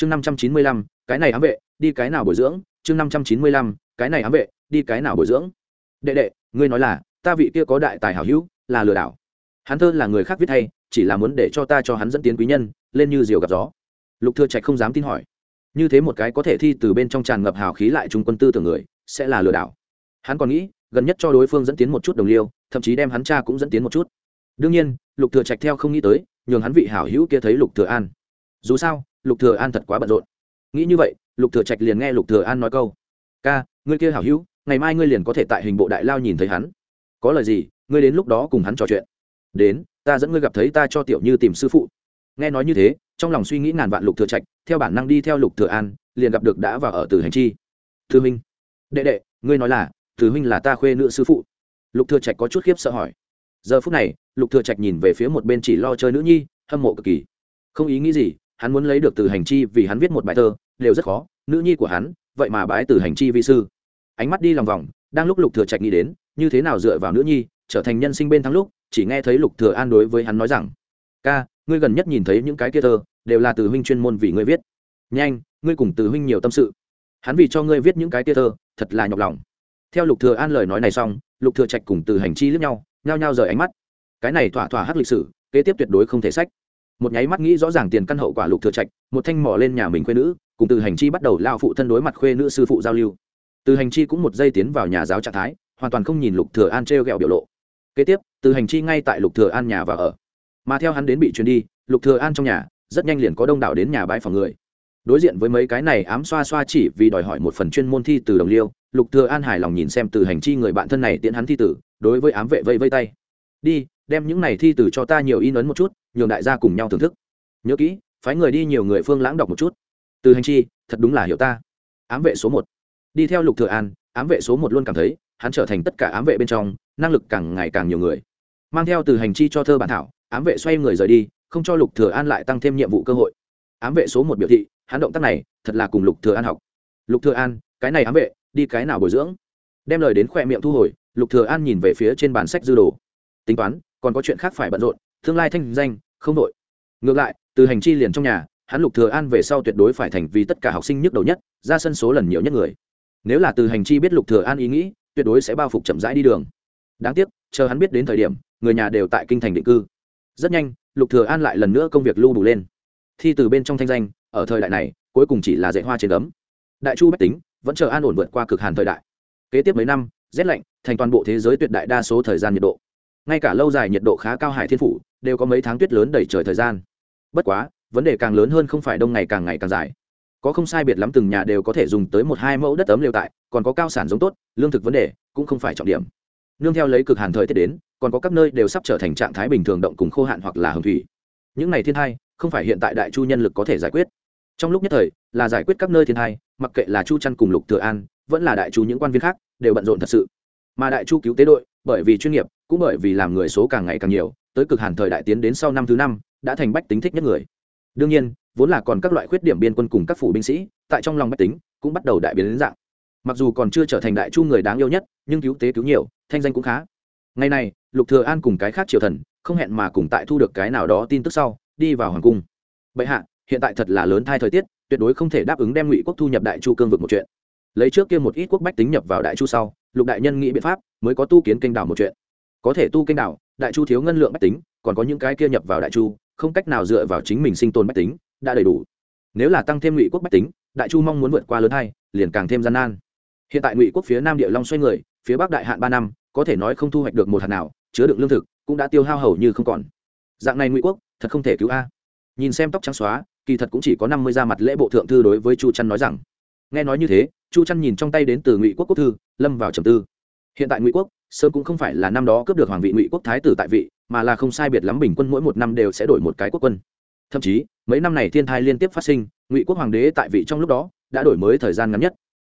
chương năm trăm chín mươi lăm, cái này ám vệ, đi cái nào bồi dưỡng? Chương năm trăm chín mươi lăm, cái này ám vệ, đi cái nào bồi dưỡng? Đệ đệ, ngươi nói là, ta vị kia có đại tài hảo hữu, là lừa đảo. Hắn thơ là người khác viết hay, chỉ là muốn để cho ta cho hắn dẫn tiến quý nhân, lên như diều gặp gió. Lục thừa trạch không dám tin hỏi. Như thế một cái có thể thi từ bên trong tràn ngập hào khí lại trung quân tư tưởng người, sẽ là lừa đảo. Hắn còn nghĩ, gần nhất cho đối phương dẫn tiến một chút đồng liêu, thậm chí đem hắn cha cũng dẫn tiến một chút. Đương nhiên, lục thừa trạch theo không nghĩ tới, nhường hắn vị hảo hữu kia thấy lục thừa an. Dù sao lục thừa an thật quá bận rộn. Nghĩ như vậy, lục thừa trạch liền nghe lục thừa an nói câu. Ca, ngươi kia hảo hữu, ngày mai ngươi liền có thể tại hình bộ đại lao nhìn thấy hắn. Có lời gì, ngươi đến lúc đó cùng hắn trò chuyện. Đến, ta dẫn ngươi gặp thấy ta cho tiểu như tìm sư phụ. Nghe nói như thế, trong lòng suy nghĩ ngàn vạn lục thừa trạch, theo bản năng đi theo lục thừa an, liền gặp được đã vào ở từ hành chi. Thư minh đệ đệ, ngươi nói là từ huynh là ta khuê nữ sư phụ. Lục thừa trạch có chút khiếp sợ hỏi. Giờ phút này, lục thừa trạch nhìn về phía một bên chỉ lo chơi nữ nhi, hâm mộ cực kỳ. Không ý nghĩ gì hắn muốn lấy được từ hành chi vì hắn viết một bài thơ, đều rất khó, nữ nhi của hắn, vậy mà bái từ hành chi vi sư. Ánh mắt đi lòng vòng, đang lúc lục thừa trạch nghĩ đến, như thế nào dựa vào nữ nhi, trở thành nhân sinh bên thắng lúc, chỉ nghe thấy lục thừa an đối với hắn nói rằng, ca, ngươi gần nhất nhìn thấy những cái kia thơ, đều là từ huynh chuyên môn vì ngươi viết. Nhanh, ngươi cùng từ huynh nhiều tâm sự. Hắn vì cho ngươi viết những cái kia thơ, thật là nhọc lòng. Theo lục thừa an lời nói này xong, lục thừa trạch cùng từ hành chi liếc nhau, nhao nhao rời ánh mắt. Cái này thỏa thỏa hắc lịch sử, kế tiếp tuyệt đối không thể sách một nháy mắt nghĩ rõ ràng tiền căn hậu quả lục thừa trạch, một thanh mỏ lên nhà mình khuê nữ, cùng từ hành chi bắt đầu lao phụ thân đối mặt khuê nữ sư phụ giao lưu. Từ hành chi cũng một giây tiến vào nhà giáo trạng thái, hoàn toàn không nhìn lục thừa an treo gẹo biểu lộ. Kế tiếp, từ hành chi ngay tại lục thừa an nhà và ở. Mà theo hắn đến bị truyền đi, lục thừa an trong nhà, rất nhanh liền có đông đảo đến nhà bãi phòng người. Đối diện với mấy cái này ám xoa xoa chỉ vì đòi hỏi một phần chuyên môn thi từ đồng liêu, lục thừa an hài lòng nhìn xem từ hành chi người bạn thân này tiễn hắn thi tử, đối với ám vệ vây vây tay. Đi đem những này thi từ cho ta nhiều in ấn một chút, nhường đại gia cùng nhau thưởng thức. Nhớ kỹ, phái người đi nhiều người phương lãng đọc một chút. Từ hành chi, thật đúng là hiểu ta. Ám vệ số một. Đi theo lục thừa an, ám vệ số một luôn cảm thấy, hắn trở thành tất cả ám vệ bên trong, năng lực càng ngày càng nhiều người. Mang theo từ hành chi cho thơ bản thảo, ám vệ xoay người rời đi, không cho lục thừa an lại tăng thêm nhiệm vụ cơ hội. Ám vệ số một biểu thị, hắn động tác này, thật là cùng lục thừa an học. Lục thừa an, cái này ám vệ, đi cái nào bồi dưỡng? Đem lời đến khoe miệng thu hồi, lục thừa an nhìn về phía trên bàn sách dư đồ. Tính toán còn có chuyện khác phải bận rộn, tương lai thanh danh, không đội ngược lại, từ hành chi liền trong nhà, hắn lục thừa an về sau tuyệt đối phải thành vì tất cả học sinh nhức đầu nhất, ra sân số lần nhiều nhất người. Nếu là từ hành chi biết lục thừa an ý nghĩ, tuyệt đối sẽ bao phục chậm rãi đi đường. Đáng tiếc, chờ hắn biết đến thời điểm, người nhà đều tại kinh thành định cư. Rất nhanh, lục thừa an lại lần nữa công việc lưu đủ lên. Thi từ bên trong thanh danh, ở thời đại này, cuối cùng chỉ là dạy hoa trên gấm. Đại chu bách tính, vẫn chờ an ổn vượt qua cực hàn thời đại. Kế tiếp mấy năm, rét lạnh, thành toàn bộ thế giới tuyệt đại đa số thời gian nhiệt độ ngay cả lâu dài nhiệt độ khá cao hải thiên phủ đều có mấy tháng tuyết lớn đẩy trời thời gian. Bất quá, vấn đề càng lớn hơn không phải đông ngày càng ngày càng dài. Có không sai biệt lắm từng nhà đều có thể dùng tới một hai mẫu đất ấm lều tại, còn có cao sản giống tốt, lương thực vấn đề cũng không phải trọng điểm. Nương theo lấy cực hàn thời tiết đến, còn có các nơi đều sắp trở thành trạng thái bình thường động cùng khô hạn hoặc là hồng thủy. Những này thiên thai, không phải hiện tại đại chu nhân lực có thể giải quyết. Trong lúc nhất thời, là giải quyết các nơi thiên thai, mặc kệ là chu trăn cùng lục thừa an, vẫn là đại chu những quan viên khác, đều bận rộn thật sự. Mà đại chu cứu tế đội, bởi vì chuyên nghiệp cũng bởi vì làm người số càng ngày càng nhiều, tới cực hàn thời đại tiến đến sau năm thứ năm, đã thành bách tính thích nhất người. Đương nhiên, vốn là còn các loại khuyết điểm biên quân cùng các phủ binh sĩ, tại trong lòng bách tính, cũng bắt đầu đại biến đến dạng. Mặc dù còn chưa trở thành đại chu người đáng yêu nhất, nhưng cứu tế cứu nhiều, thanh danh cũng khá. Ngày này lục thừa an cùng cái khác triều thần, không hẹn mà cùng tại thu được cái nào đó tin tức sau, đi vào hoàng cung. Bệ hạ, hiện tại thật là lớn thai thời tiết, tuyệt đối không thể đáp ứng đem ngụy quốc thu nhập đại chu cương vực một chuyện. Lấy trước kia một ít quốc bách tính nhập vào đại chu sau, lục đại nhân nghĩ biện pháp, mới có tu kiến kênh đảo một chuyện có thể tu kênh đảo, đại chu thiếu ngân lượng bách tính, còn có những cái kia nhập vào đại chu, không cách nào dựa vào chính mình sinh tồn bách tính, đã đầy đủ. Nếu là tăng thêm ngụy quốc bách tính, đại chu mong muốn vượt qua lớn hai, liền càng thêm gian nan. Hiện tại ngụy quốc phía nam địa long xoay người, phía bắc đại hạn ba năm, có thể nói không thu hoạch được một hạt nào, chứa đựng lương thực, cũng đã tiêu hao hầu như không còn. Dạng này ngụy quốc, thật không thể cứu a. Nhìn xem tóc trắng xóa, kỳ thật cũng chỉ có năm mươi ra mặt lễ bộ thượng thư đối với chu trăn nói rằng. Nghe nói như thế, chu trăn nhìn trong tay đến từ ngụy quốc quốc thư, lâm vào trầm tư. Hiện tại ngụy quốc sớm cũng không phải là năm đó cướp được hoàng vị ngụy quốc thái tử tại vị, mà là không sai biệt lắm bình quân mỗi một năm đều sẽ đổi một cái quốc quân. Thậm chí, mấy năm này thiên thai liên tiếp phát sinh, ngụy quốc hoàng đế tại vị trong lúc đó đã đổi mới thời gian ngắn nhất.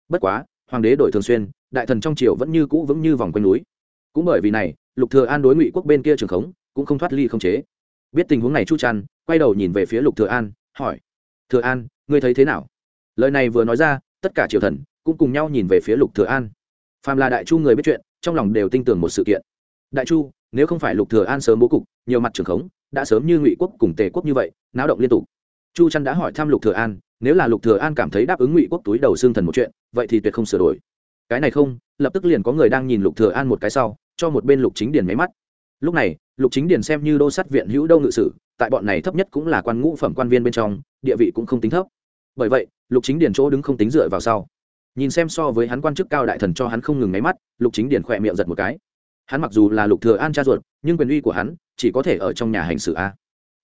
Bất quá, hoàng đế đổi thường xuyên, đại thần trong triều vẫn như cũ vững như vòng quanh núi. Cũng bởi vì này, lục thừa an đối ngụy quốc bên kia trường khống cũng không thoát ly không chế. Biết tình huống này chu trăn quay đầu nhìn về phía lục thừa an, hỏi, thừa an, ngươi thấy thế nào? Lời này vừa nói ra, tất cả triều thần cũng cùng nhau nhìn về phía lục thừa an phàm là đại chu người biết chuyện, trong lòng đều tin tưởng một sự kiện. Đại chu, nếu không phải lục thừa an sớm bố cục, nhiều mặt trường khống, đã sớm như ngụy quốc cùng tề quốc như vậy, náo động liên tục. Chu trăn đã hỏi thăm lục thừa an, nếu là lục thừa an cảm thấy đáp ứng ngụy quốc túi đầu xương thần một chuyện, vậy thì tuyệt không sửa đổi. Cái này không, lập tức liền có người đang nhìn lục thừa an một cái sau, cho một bên lục chính điền máy mắt. Lúc này, lục chính điền xem như đô sát viện hữu đô ngự sử, tại bọn này thấp nhất cũng là quan ngũ phẩm quan viên bên trong, địa vị cũng không tính thấp. Bởi vậy, lục chính điền chỗ đứng không tính dựa vào sau nhìn xem so với hắn quan chức cao đại thần cho hắn không ngừng máy mắt, lục chính điền khỏe miệng giật một cái. Hắn mặc dù là lục thừa an cha ruột, nhưng quyền uy của hắn chỉ có thể ở trong nhà hành xử a.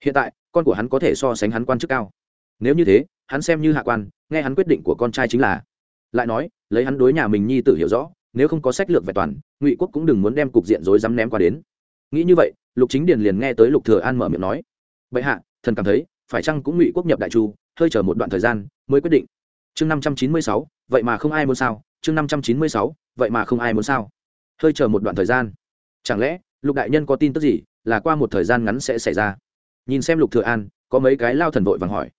Hiện tại, con của hắn có thể so sánh hắn quan chức cao. Nếu như thế, hắn xem như hạ quan, nghe hắn quyết định của con trai chính là. Lại nói, lấy hắn đối nhà mình nhi tự hiểu rõ, nếu không có sách lược vẹn toàn, ngụy quốc cũng đừng muốn đem cục diện rối rắm ném qua đến. Nghĩ như vậy, lục chính điền liền nghe tới lục thừa an mở miệng nói. Bệ hạ, thần cảm thấy, phải chăng cũng ngụy quốc nhập đại chu, hơi chờ một đoạn thời gian mới quyết định. Chương năm trăm chín mươi sáu vậy mà không ai muốn sao? Chương năm trăm chín mươi sáu, vậy mà không ai muốn sao? Hơi chờ một đoạn thời gian. Chẳng lẽ, lục đại nhân có tin tức gì, là qua một thời gian ngắn sẽ xảy ra? Nhìn xem lục thừa an, có mấy cái lao thần vội vàng hỏi.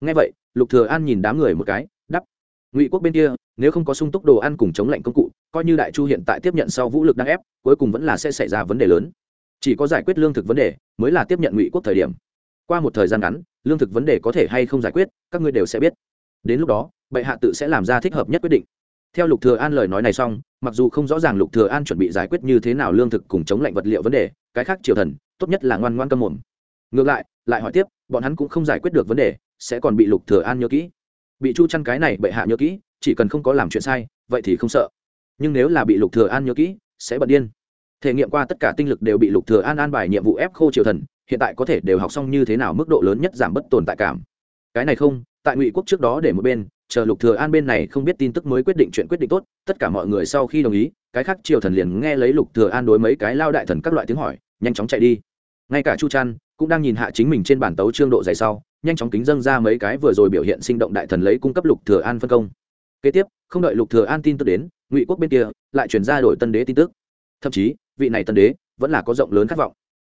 Nghe vậy, lục thừa an nhìn đám người một cái đắp ngụy quốc bên kia, nếu không có sung túc đồ ăn cùng chống lạnh công cụ, coi như đại chu hiện tại tiếp nhận sau vũ lực đang ép, cuối cùng vẫn là sẽ xảy ra vấn đề lớn. Chỉ có giải quyết lương thực vấn đề, mới là tiếp nhận ngụy quốc thời điểm. Qua một thời gian ngắn, lương thực vấn đề có thể hay không giải quyết, các ngươi đều sẽ biết đến lúc đó, bệ hạ tự sẽ làm ra thích hợp nhất quyết định. Theo lục thừa an lời nói này xong, mặc dù không rõ ràng lục thừa an chuẩn bị giải quyết như thế nào lương thực cùng chống lạnh vật liệu vấn đề, cái khác triều thần, tốt nhất là ngoan ngoan câm mồm. Ngược lại lại hỏi tiếp, bọn hắn cũng không giải quyết được vấn đề, sẽ còn bị lục thừa an nhớ kỹ. Bị chu chăn cái này bệ hạ nhớ kỹ, chỉ cần không có làm chuyện sai, vậy thì không sợ. Nhưng nếu là bị lục thừa an nhớ kỹ, sẽ bận điên. Thể nghiệm qua tất cả tinh lực đều bị lục thừa an an bài nhiệm vụ ép khô triều thần, hiện tại có thể đều học xong như thế nào mức độ lớn nhất giảm bất tồn tại cảm. Cái này không tại ngụy quốc trước đó để một bên, chờ lục thừa an bên này không biết tin tức mới quyết định chuyện quyết định tốt, tất cả mọi người sau khi đồng ý, cái khác triều thần liền nghe lấy lục thừa an đối mấy cái lao đại thần các loại tiếng hỏi, nhanh chóng chạy đi. Ngay cả chu trăn cũng đang nhìn hạ chính mình trên bản tấu trương độ dày sau, nhanh chóng kính dâng ra mấy cái vừa rồi biểu hiện sinh động đại thần lấy cung cấp lục thừa an phân công. Kế tiếp, không đợi lục thừa an tin tức đến, ngụy quốc bên kia lại truyền ra đổi tân đế tin tức. Thậm chí, vị này tân đế vẫn là có rộng lớn khát vọng.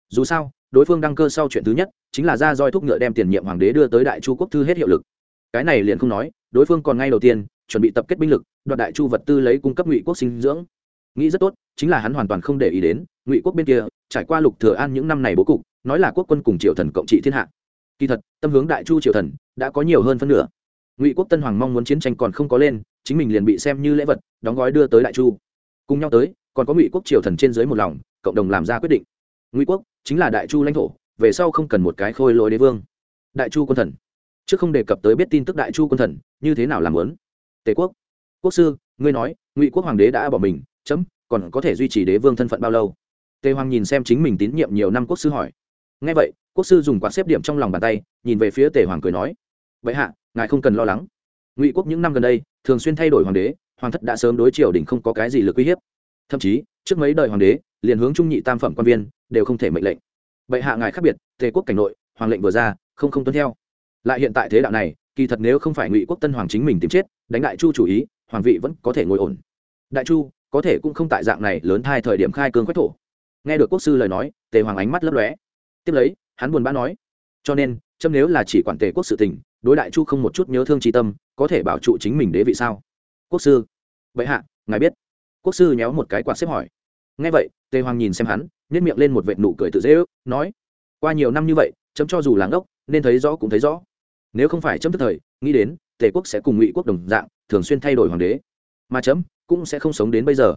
Dù sao, đối phương đăng cơ sau chuyện thứ nhất chính là ra roi thúc ngựa đem tiền nhiệm hoàng đế đưa tới đại chu quốc thư hết hiệu lực cái này liền không nói, đối phương còn ngay đầu tiên, chuẩn bị tập kết binh lực, đoạt đại chu vật tư lấy cung cấp ngụy quốc sinh dưỡng. Nghĩ rất tốt, chính là hắn hoàn toàn không để ý đến, ngụy quốc bên kia, trải qua lục thừa an những năm này bố cục, nói là quốc quân cùng triều thần cộng trị thiên hạ. Kỳ thật, tâm hướng đại chu triều thần, đã có nhiều hơn phân nửa. Ngụy quốc tân hoàng mong muốn chiến tranh còn không có lên, chính mình liền bị xem như lễ vật, đóng gói đưa tới đại chu. Cùng nhau tới, còn có ngụy quốc triều thần trên dưới một lòng, cộng đồng làm ra quyết định. Ngụy quốc chính là đại chu lãnh thổ, về sau không cần một cái khôi lỗi đế vương. Đại chu quân thần chứ không đề cập tới biết tin tức đại chu quân thần, như thế nào làm lớn tề quốc. Quốc sư, ngươi nói, ngụy quốc hoàng đế đã bỏ mình, chấm, còn có thể duy trì đế vương thân phận bao lâu? Tề hoàng nhìn xem chính mình tín nhiệm nhiều năm quốc sư hỏi. Ngay vậy, quốc sư dùng quạt xếp điểm trong lòng bàn tay, nhìn về phía tề hoàng cười nói. Vậy hạ, ngài không cần lo lắng. Ngụy quốc những năm gần đây, thường xuyên thay đổi hoàng đế, hoàng thất đã sớm đối triều đình không có cái gì lực uy hiếp. Thậm chí, trước mấy đời hoàng đế, liền hướng trung nhị tam phẩm quan viên, đều không thể mệnh lệnh. Vậy hạ ngài khác biệt, tề quốc cảnh nội, hoàng lệnh vừa ra, không không tuân theo lại hiện tại thế đạo này, kỳ thật nếu không phải ngụy quốc tân hoàng chính mình tìm chết, đánh đại chu chủ ý, hoàng vị vẫn có thể ngồi ổn. Đại chu, có thể cũng không tại dạng này lớn thai thời điểm khai cương quách thổ. Nghe được quốc sư lời nói, tề hoàng ánh mắt lấp lóe. Tiếp lấy, hắn buồn bã nói, cho nên châm nếu là chỉ quản tề quốc sự tình, đối đại chu không một chút nhớ thương tri tâm, có thể bảo trụ chính mình đế vị sao? Quốc sư. Bệ hạ, ngài biết. Quốc sư nhéo một cái quạt xếp hỏi. Nghe vậy, tề hoàng nhìn xem hắn nhét miệng lên một vệt nụ cười tự dễ ước, nói, qua nhiều năm như vậy, chấm cho dù làng ốc nên thấy rõ cũng thấy rõ nếu không phải chấm tức thời, nghĩ đến tề quốc sẽ cùng ngụy quốc đồng dạng, thường xuyên thay đổi hoàng đế. Mà chấm cũng sẽ không sống đến bây giờ.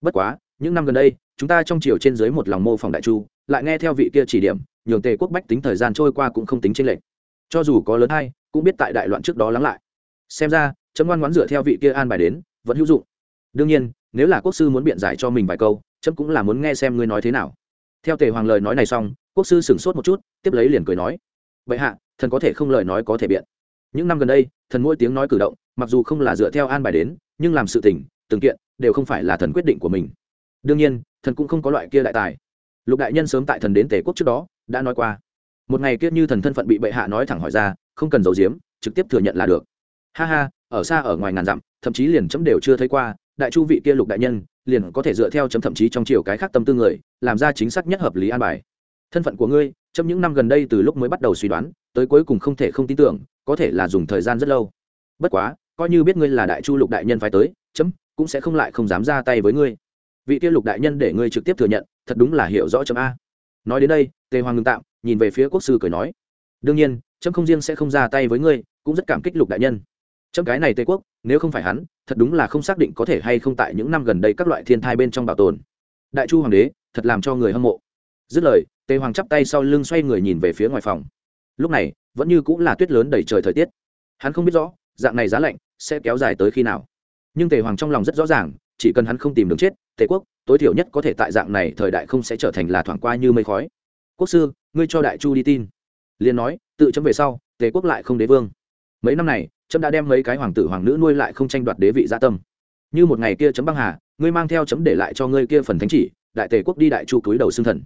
Bất quá, những năm gần đây, chúng ta trong chiều trên dưới một lòng mô phỏng đại chu, lại nghe theo vị kia chỉ điểm, nhường tề quốc bách tính thời gian trôi qua cũng không tính tranh lệch. Cho dù có lớn hay, cũng biết tại đại loạn trước đó lắng lại. Xem ra, chấm ngoan ngoãn dựa theo vị kia an bài đến, vẫn hữu dụng. Đương nhiên, nếu là quốc sư muốn biện giải cho mình vài câu, chấm cũng là muốn nghe xem ngươi nói thế nào. Theo tề hoàng lời nói này xong, quốc sư sửng sốt một chút, tiếp lấy liền cười nói. Vậy hạ thần có thể không lời nói có thể biện. Những năm gần đây, thần mỗi tiếng nói cử động, mặc dù không là dựa theo an bài đến, nhưng làm sự tỉnh từng kiện, đều không phải là thần quyết định của mình. Đương nhiên, thần cũng không có loại kia đại tài. Lục đại nhân sớm tại thần đến tề quốc trước đó, đã nói qua. Một ngày kiết như thần thân phận bị bệ hạ nói thẳng hỏi ra, không cần giấu giếm, trực tiếp thừa nhận là được. Ha ha, ở xa ở ngoài ngàn dặm, thậm chí liền chấm đều chưa thấy qua, đại chu vị kia lục đại nhân, liền có thể dựa theo chấm thậm chí trong chiều cái khác tâm tư người, làm ra chính xác nhất hợp lý an bài. Thân phận của ngươi trong những năm gần đây từ lúc mới bắt đầu suy đoán tới cuối cùng không thể không tin tưởng, có thể là dùng thời gian rất lâu. Bất quá, coi như biết ngươi là đại chu lục đại nhân phải tới, chấm cũng sẽ không lại không dám ra tay với ngươi. Vị kia lục đại nhân để ngươi trực tiếp thừa nhận, thật đúng là hiểu rõ chấm a. Nói đến đây, tề hoàng ngưng tạm, nhìn về phía quốc sư cười nói, đương nhiên, chấm không riêng sẽ không ra tay với ngươi, cũng rất cảm kích lục đại nhân. Chấm cái này tề quốc, nếu không phải hắn, thật đúng là không xác định có thể hay không tại những năm gần đây các loại thiên thai bên trong bảo tồn. Đại chu hoàng đế, thật làm cho người hâm mộ. Dứt lời, tề hoàng chắp tay sau lưng xoay người nhìn về phía ngoài phòng lúc này, vẫn như cũng là tuyết lớn đầy trời thời tiết. Hắn không biết rõ, dạng này giá lạnh sẽ kéo dài tới khi nào. Nhưng tề hoàng trong lòng rất rõ ràng, chỉ cần hắn không tìm đường chết, tề quốc, tối thiểu nhất có thể tại dạng này thời đại không sẽ trở thành là thoảng qua như mây khói. Quốc sư, ngươi cho đại chu đi tin. Liền nói, tự chấm về sau, tề quốc lại không đế vương. Mấy năm này, chấm đã đem mấy cái hoàng tử hoàng nữ nuôi lại không tranh đoạt đế vị gia tâm. Như một ngày kia chấm băng hà, ngươi mang theo chấm để lại cho ngươi kia phần thánh chỉ, đại tề quốc đi đại chu cúi đầu xương thần.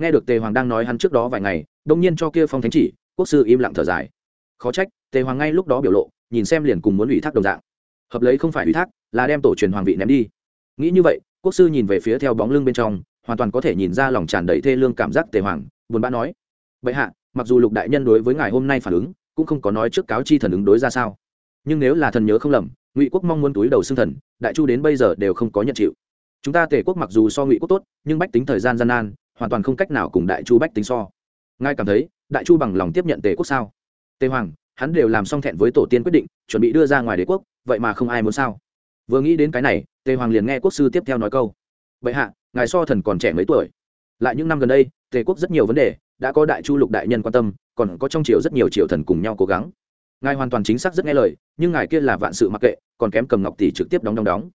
Nghe được tề hoàng đang nói hắn trước đó vài ngày, đông nhiên cho kia phong thánh chỉ quốc sư im lặng thở dài. Khó trách, tề hoàng ngay lúc đó biểu lộ, nhìn xem liền cùng muốn ủy thác đồng dạng. Hợp lấy không phải ủy thác, là đem tổ truyền hoàng vị ném đi. Nghĩ như vậy, quốc sư nhìn về phía theo bóng lưng bên trong, hoàn toàn có thể nhìn ra lòng tràn đầy thê lương cảm giác tề hoàng, buồn bã nói. Bệ hạ, mặc dù lục đại nhân đối với ngài hôm nay phản ứng, cũng không có nói trước cáo chi thần ứng đối ra sao. Nhưng nếu là thần nhớ không lầm, ngụy quốc mong muốn túi đầu xưng thần, đại chu đến bây giờ đều không có nhận chịu. Chúng ta tề quốc mặc dù so ngụy quốc tốt, nhưng bách tính thời gian gian nan, hoàn toàn không cách nào cùng đại chu bách tính so. Ngài cảm thấy đại chu bằng lòng tiếp nhận tề quốc sao? Tề hoàng, hắn đều làm xong thẹn với tổ tiên quyết định, chuẩn bị đưa ra ngoài đế quốc, vậy mà không ai muốn sao? Vừa nghĩ đến cái này, tề hoàng liền nghe quốc sư tiếp theo nói câu. Vậy hạ, ngài so thần còn trẻ mấy tuổi. Lại những năm gần đây, tề quốc rất nhiều vấn đề, đã có đại chu lục đại nhân quan tâm, còn có trong triều rất nhiều triều thần cùng nhau cố gắng. Ngài hoàn toàn chính xác rất nghe lời, nhưng ngài kia là vạn sự mặc kệ, còn kém cầm ngọc tỷ trực tiếp đóng đóng đóng.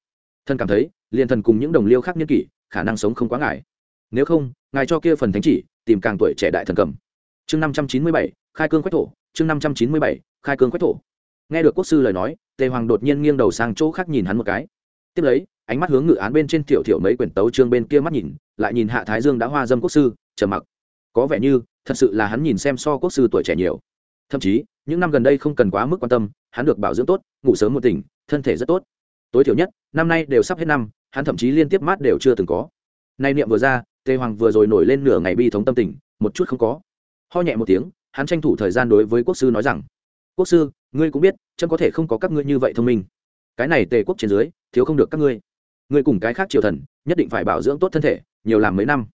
Thần cảm thấy, liền thần cùng những đồng liêu khác nhân kỷ, khả năng sống không quá ngài. Nếu không, ngài cho kia phần thánh chỉ, tìm càng tuổi trẻ đại thần cầm chương năm trăm chín mươi bảy, khai cương quách thổ, chương năm trăm chín mươi bảy, khai cương quách thổ. Nghe được quốc sư lời nói, tề hoàng đột nhiên nghiêng đầu sang chỗ khác nhìn hắn một cái. Tiếp lấy, ánh mắt hướng ngự án bên trên tiểu thiểu mấy quyển tấu trương bên kia mắt nhìn, lại nhìn hạ thái dương đã hoa dâm quốc sư, trầm mặc. Có vẻ như, thật sự là hắn nhìn xem so quốc sư tuổi trẻ nhiều. Thậm chí, những năm gần đây không cần quá mức quan tâm, hắn được bảo dưỡng tốt, ngủ sớm một tỉnh, thân thể rất tốt. Tối thiểu nhất, năm nay đều sắp hết năm, hắn thậm chí liên tiếp mát đều chưa từng có. Nay niệm vừa ra, tề hoàng vừa rồi nổi lên nửa ngày bi thống tâm tình, một chút không có ho nhẹ một tiếng, hắn tranh thủ thời gian đối với quốc sư nói rằng, quốc sư, ngươi cũng biết chân có thể không có các ngươi như vậy thông minh. Cái này tề quốc trên dưới, thiếu không được các ngươi. Ngươi cùng cái khác triều thần, nhất định phải bảo dưỡng tốt thân thể, nhiều làm mấy năm.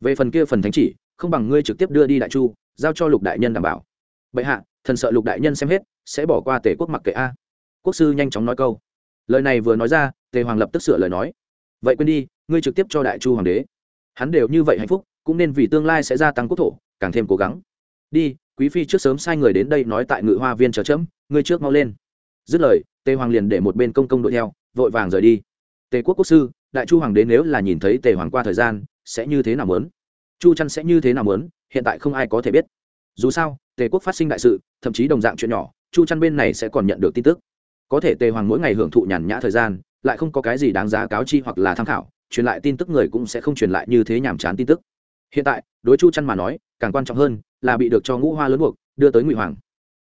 Về phần kia phần thánh chỉ, không bằng ngươi trực tiếp đưa đi đại chu, giao cho lục đại nhân đảm bảo. Bệ hạ, thần sợ lục đại nhân xem hết, sẽ bỏ qua tề quốc mặc kệ a. Quốc sư nhanh chóng nói câu. Lời này vừa nói ra, tề hoàng lập tức sửa lời nói. Vậy quên đi, ngươi trực tiếp cho đại chu hoàng đế. Hắn đều như vậy hạnh phúc, cũng nên vì tương lai sẽ gia tăng quốc thổ càng thêm cố gắng. Đi, quý phi trước sớm sai người đến đây nói tại ngự hoa viên chờ chấm, ngươi trước mau lên. Dứt lời, tề hoàng liền để một bên công công đội theo, vội vàng rời đi. Tề quốc quốc sư, đại chu hoàng đế nếu là nhìn thấy tề hoàng qua thời gian, sẽ như thế nào mớn chu chăn sẽ như thế nào mớn hiện tại không ai có thể biết. Dù sao, tề quốc phát sinh đại sự, thậm chí đồng dạng chuyện nhỏ, chu chăn bên này sẽ còn nhận được tin tức. Có thể tề hoàng mỗi ngày hưởng thụ nhàn nhã thời gian, lại không có cái gì đáng giá cáo chi hoặc là tham khảo, truyền lại tin tức người cũng sẽ không truyền lại như thế nhàm chán tin tức hiện tại, đối chu chăn mà nói, càng quan trọng hơn là bị được cho ngũ hoa lớn buộc, đưa tới ngụy hoàng.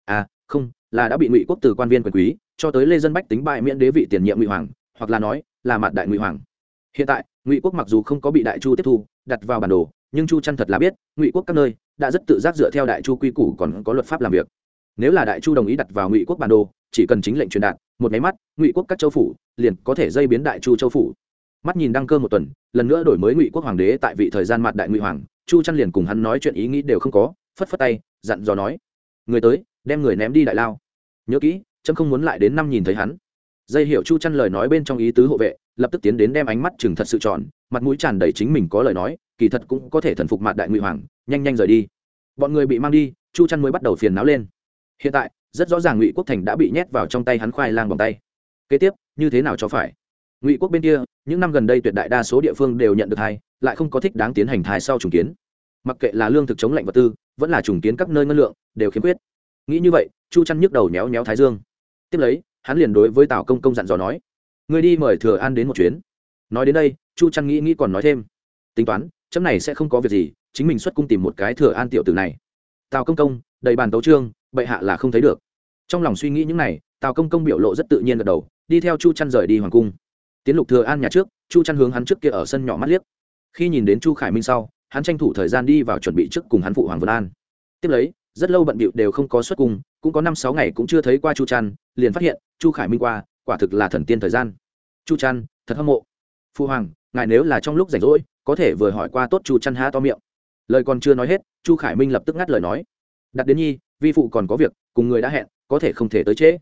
À không, là đã bị ngụy quốc từ quan viên quyền quý, cho tới lê dân bách tính bại miễn đế vị tiền nhiệm ngụy hoàng, hoặc là nói, là mặt đại ngụy hoàng. Hiện tại, ngụy quốc mặc dù không có bị đại chu tiếp thu, đặt vào bản đồ, nhưng chu chăn thật là biết, ngụy quốc các nơi đã rất tự giác dựa theo đại chu quy củ còn có luật pháp làm việc. Nếu là đại chu đồng ý đặt vào ngụy quốc bản đồ, chỉ cần chính lệnh truyền đạt, một máy mắt, ngụy quốc các châu phủ liền có thể dây biến đại chu châu phủ mắt nhìn đăng cơ một tuần, lần nữa đổi mới ngụy quốc hoàng đế tại vị thời gian mặt đại ngụy hoàng, chu trăn liền cùng hắn nói chuyện ý nghĩ đều không có, phất phất tay, dặn dò nói, người tới, đem người ném đi đại lao. Nhớ kỹ trâm không muốn lại đến năm nhìn thấy hắn. Dây hiệu chu chăn lời nói bên trong ý tứ hộ vệ, lập tức tiến đến đem ánh mắt chừng thật sự tròn, mặt mũi tràn đầy chính mình có lời nói, kỳ thật cũng có thể thần phục mặt đại ngụy hoàng, nhanh nhanh rời đi. Bọn người bị mang đi, chu chăn mới bắt đầu phiền náo lên. Hiện tại, rất rõ ràng ngụy quốc thành đã bị nhét vào trong tay hắn khoai lang bằng tay. Kế tiếp, như thế nào cho phải? Ngụy quốc bên kia, những năm gần đây tuyệt đại đa số địa phương đều nhận được thai, lại không có thích đáng tiến hành thai sau trùng kiến. Mặc kệ là lương thực chống lạnh vật tư, vẫn là trùng kiến các nơi ngân lượng, đều khiếm khuyết. Nghĩ như vậy, chu chăn nhức đầu méo méo thái dương. Tiếp lấy, hắn liền đối với tào công công dặn dò nói người đi mời thừa an đến một chuyến. Nói đến đây, chu chăn nghĩ nghĩ còn nói thêm, tính toán, chấm này sẽ không có việc gì, chính mình xuất cung tìm một cái thừa an tiểu tử này. Tào công công, đầy bàn tấu trương, bệ hạ là không thấy được. Trong lòng suy nghĩ những này, tào công công biểu lộ rất tự nhiên gật đầu, đi theo chu chăn rời đi hoàng cung tiến lục thừa an nhà trước, chu chăn hướng hắn trước kia ở sân nhỏ mắt liếc. Khi nhìn đến chu khải minh sau, hắn tranh thủ thời gian đi vào chuẩn bị trước cùng hắn phụ hoàng vân an. Tiếp lấy, rất lâu bận bịu đều không có xuất cung, cũng có năm sáu ngày cũng chưa thấy qua chu trăn, liền phát hiện, chu khải minh qua, quả thực là thần tiên thời gian. Chu trăn, thật hâm mộ. Phụ hoàng, ngài nếu là trong lúc rảnh rỗi, có thể vừa hỏi qua tốt chu trăn há to miệng. Lời còn chưa nói hết, chu khải minh lập tức ngắt lời nói. Đặt đến nhi, vi phụ còn có việc, cùng người đã hẹn, có thể không thể tới trễ.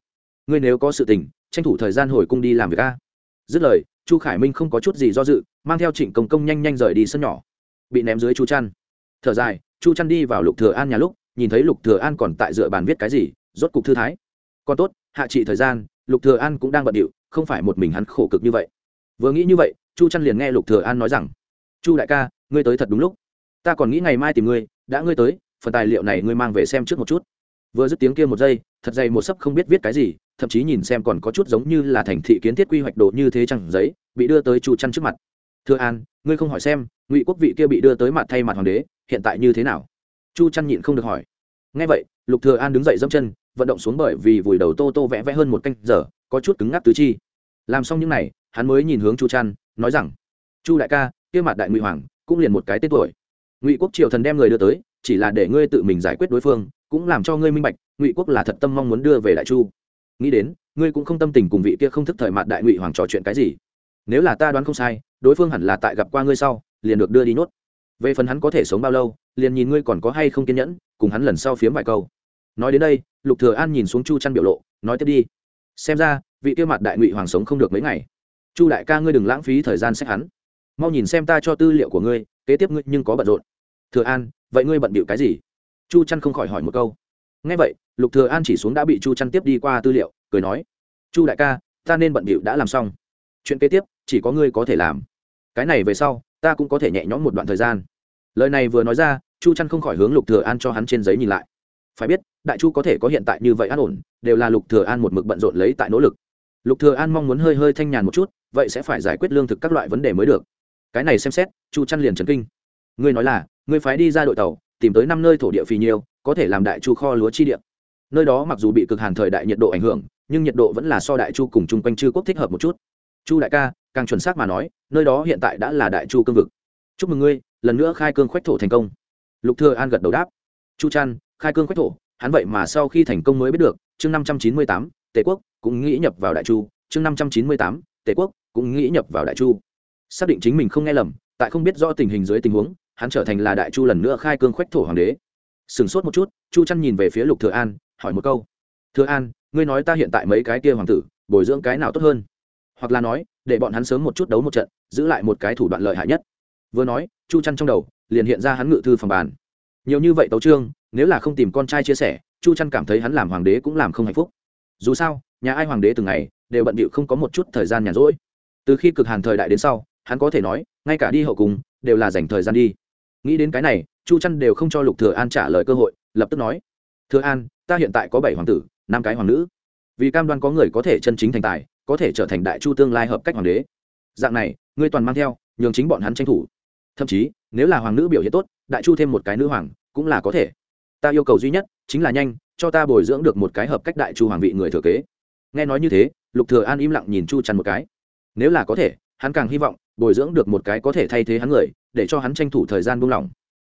Ngươi nếu có sự tình, tranh thủ thời gian hồi cung đi làm việc a dứt lời chu khải minh không có chút gì do dự mang theo trịnh công công nhanh nhanh rời đi sân nhỏ. Bị ném dưới chu Trăn, thở dài chu Trăn đi vào lục thừa an nhà lúc nhìn thấy lục thừa an còn tại dựa bàn viết cái gì rốt cục thư thái. Còn tốt hạ trị thời gian lục thừa an cũng đang bận điệu không phải một mình hắn khổ cực như vậy. Vừa nghĩ như vậy chu Trăn liền nghe lục thừa an nói rằng chu đại ca ngươi tới thật đúng lúc. Ta còn nghĩ ngày mai tìm ngươi đã ngươi tới phần tài liệu này ngươi mang về xem trước một chút. Vừa dứt tiếng kia một giây thật dày một sấp không biết viết cái gì thậm chí nhìn xem còn có chút giống như là thành thị kiến thiết quy hoạch đồ như thế chẳng giấy, bị đưa tới chu chăn trước mặt. Thưa an, ngươi không hỏi xem, ngụy quốc vị kia bị đưa tới mặt thay mặt hoàng đế, hiện tại như thế nào? Chu chăn nhịn không được hỏi. Ngay vậy, lục thừa an đứng dậy dẫm chân, vận động xuống bởi vì vùi đầu tô tô vẽ vẽ hơn một canh giờ, có chút cứng ngắc tứ chi. Làm xong những này, hắn mới nhìn hướng chu chăn nói rằng, chu đại ca, kia mặt đại ngụy hoàng, cũng liền một cái tên tuổi. Ngụy quốc triều thần đem người đưa tới, chỉ là để ngươi tự mình giải quyết đối phương, cũng làm cho ngươi minh bạch, ngụy quốc là thật tâm mong muốn đưa về đại chu nghĩ đến, ngươi cũng không tâm tình cùng vị kia không thức thời mặt đại ngụy hoàng trò chuyện cái gì. Nếu là ta đoán không sai, đối phương hẳn là tại gặp qua ngươi sau, liền được đưa đi nốt về phần hắn có thể sống bao lâu, liền nhìn ngươi còn có hay không kiên nhẫn, cùng hắn lần sau phiếm vài câu. Nói đến đây, lục thừa an nhìn xuống chu Trăn biểu lộ, nói tiếp đi. Xem ra, vị kia mặt đại ngụy hoàng sống không được mấy ngày. Chu đại ca ngươi đừng lãng phí thời gian xét hắn. Mau nhìn xem ta cho tư liệu của ngươi, kế tiếp ngươi nhưng có bận rộn. Thừa an, vậy ngươi bận bịu cái gì? Chu Trăn không khỏi hỏi một câu ngay vậy, lục thừa an chỉ xuống đã bị chu chăn tiếp đi qua tư liệu, cười nói, chu đại ca, ta nên bận bịu đã làm xong. Chuyện kế tiếp, chỉ có ngươi có thể làm. Cái này về sau, ta cũng có thể nhẹ nhõm một đoạn thời gian. Lời này vừa nói ra, chu chăn không khỏi hướng lục thừa an cho hắn trên giấy nhìn lại. Phải biết, đại chu có thể có hiện tại như vậy an ổn, đều là lục thừa an một mực bận rộn lấy tại nỗ lực. Lục thừa an mong muốn hơi hơi thanh nhàn một chút, vậy sẽ phải giải quyết lương thực các loại vấn đề mới được. Cái này xem xét, chu chăn liền chấn kinh. Ngươi nói là, ngươi phái đi ra đội tàu, tìm tới năm nơi thổ địa phì nhiêu có thể làm đại chu kho lúa chi địa. Nơi đó mặc dù bị cực hàn thời đại nhiệt độ ảnh hưởng, nhưng nhiệt độ vẫn là so đại chu cùng chung quanh chư quốc thích hợp một chút. Chu đại ca, càng chuẩn xác mà nói, nơi đó hiện tại đã là đại chu cương vực. Chúc mừng ngươi, lần nữa khai cương khoách thổ thành công. Lục thừa an gật đầu đáp. Chu trăn khai cương khoách thổ, hắn vậy mà sau khi thành công mới biết được, chương năm trăm chín mươi tám, tề quốc cũng nghĩ nhập vào đại chu. Chương năm trăm chín mươi tám, tề quốc cũng nghĩ nhập vào đại chu. Xác định chính mình không nghe lầm, tại không biết rõ tình hình dưới tình huống, hắn trở thành là đại chu lần nữa khai cương khoách thổ hoàng đế sừng sốt một chút, chu chăn nhìn về phía lục thừa an, hỏi một câu. Thừa an, ngươi nói ta hiện tại mấy cái kia hoàng tử, bồi dưỡng cái nào tốt hơn? Hoặc là nói, để bọn hắn sớm một chút đấu một trận, giữ lại một cái thủ đoạn lợi hại nhất. Vừa nói, chu chăn trong đầu liền hiện ra hắn ngự thư phòng bàn. Nhiều như vậy tấu trương nếu là không tìm con trai chia sẻ, chu chăn cảm thấy hắn làm hoàng đế cũng làm không hạnh phúc. Dù sao, nhà ai hoàng đế từng ngày đều bận bịu không có một chút thời gian nhàn rỗi. Từ khi cực hàn thời đại đến sau, hắn có thể nói, ngay cả đi hậu cùng đều là dành thời gian đi. Nghĩ đến cái này chu chăn đều không cho lục thừa an trả lời cơ hội, lập tức nói, thừa an, ta hiện tại có bảy hoàng tử, năm cái hoàng nữ. Vì cam đoan có người có thể chân chính thành tài, có thể trở thành đại chu tương lai hợp cách hoàng đế. Dạng này, ngươi toàn mang theo, nhường chính bọn hắn tranh thủ. Thậm chí, nếu là hoàng nữ biểu hiện tốt, đại chu thêm một cái nữ hoàng, cũng là có thể. Ta yêu cầu duy nhất, chính là nhanh, cho ta bồi dưỡng được một cái hợp cách đại chu hoàng vị người thừa kế. Nghe nói như thế, lục thừa an im lặng nhìn chu chăn một cái. Nếu là có thể, hắn càng hy vọng bồi dưỡng được một cái có thể thay thế hắn người, để cho hắn tranh thủ thời gian buông lỏng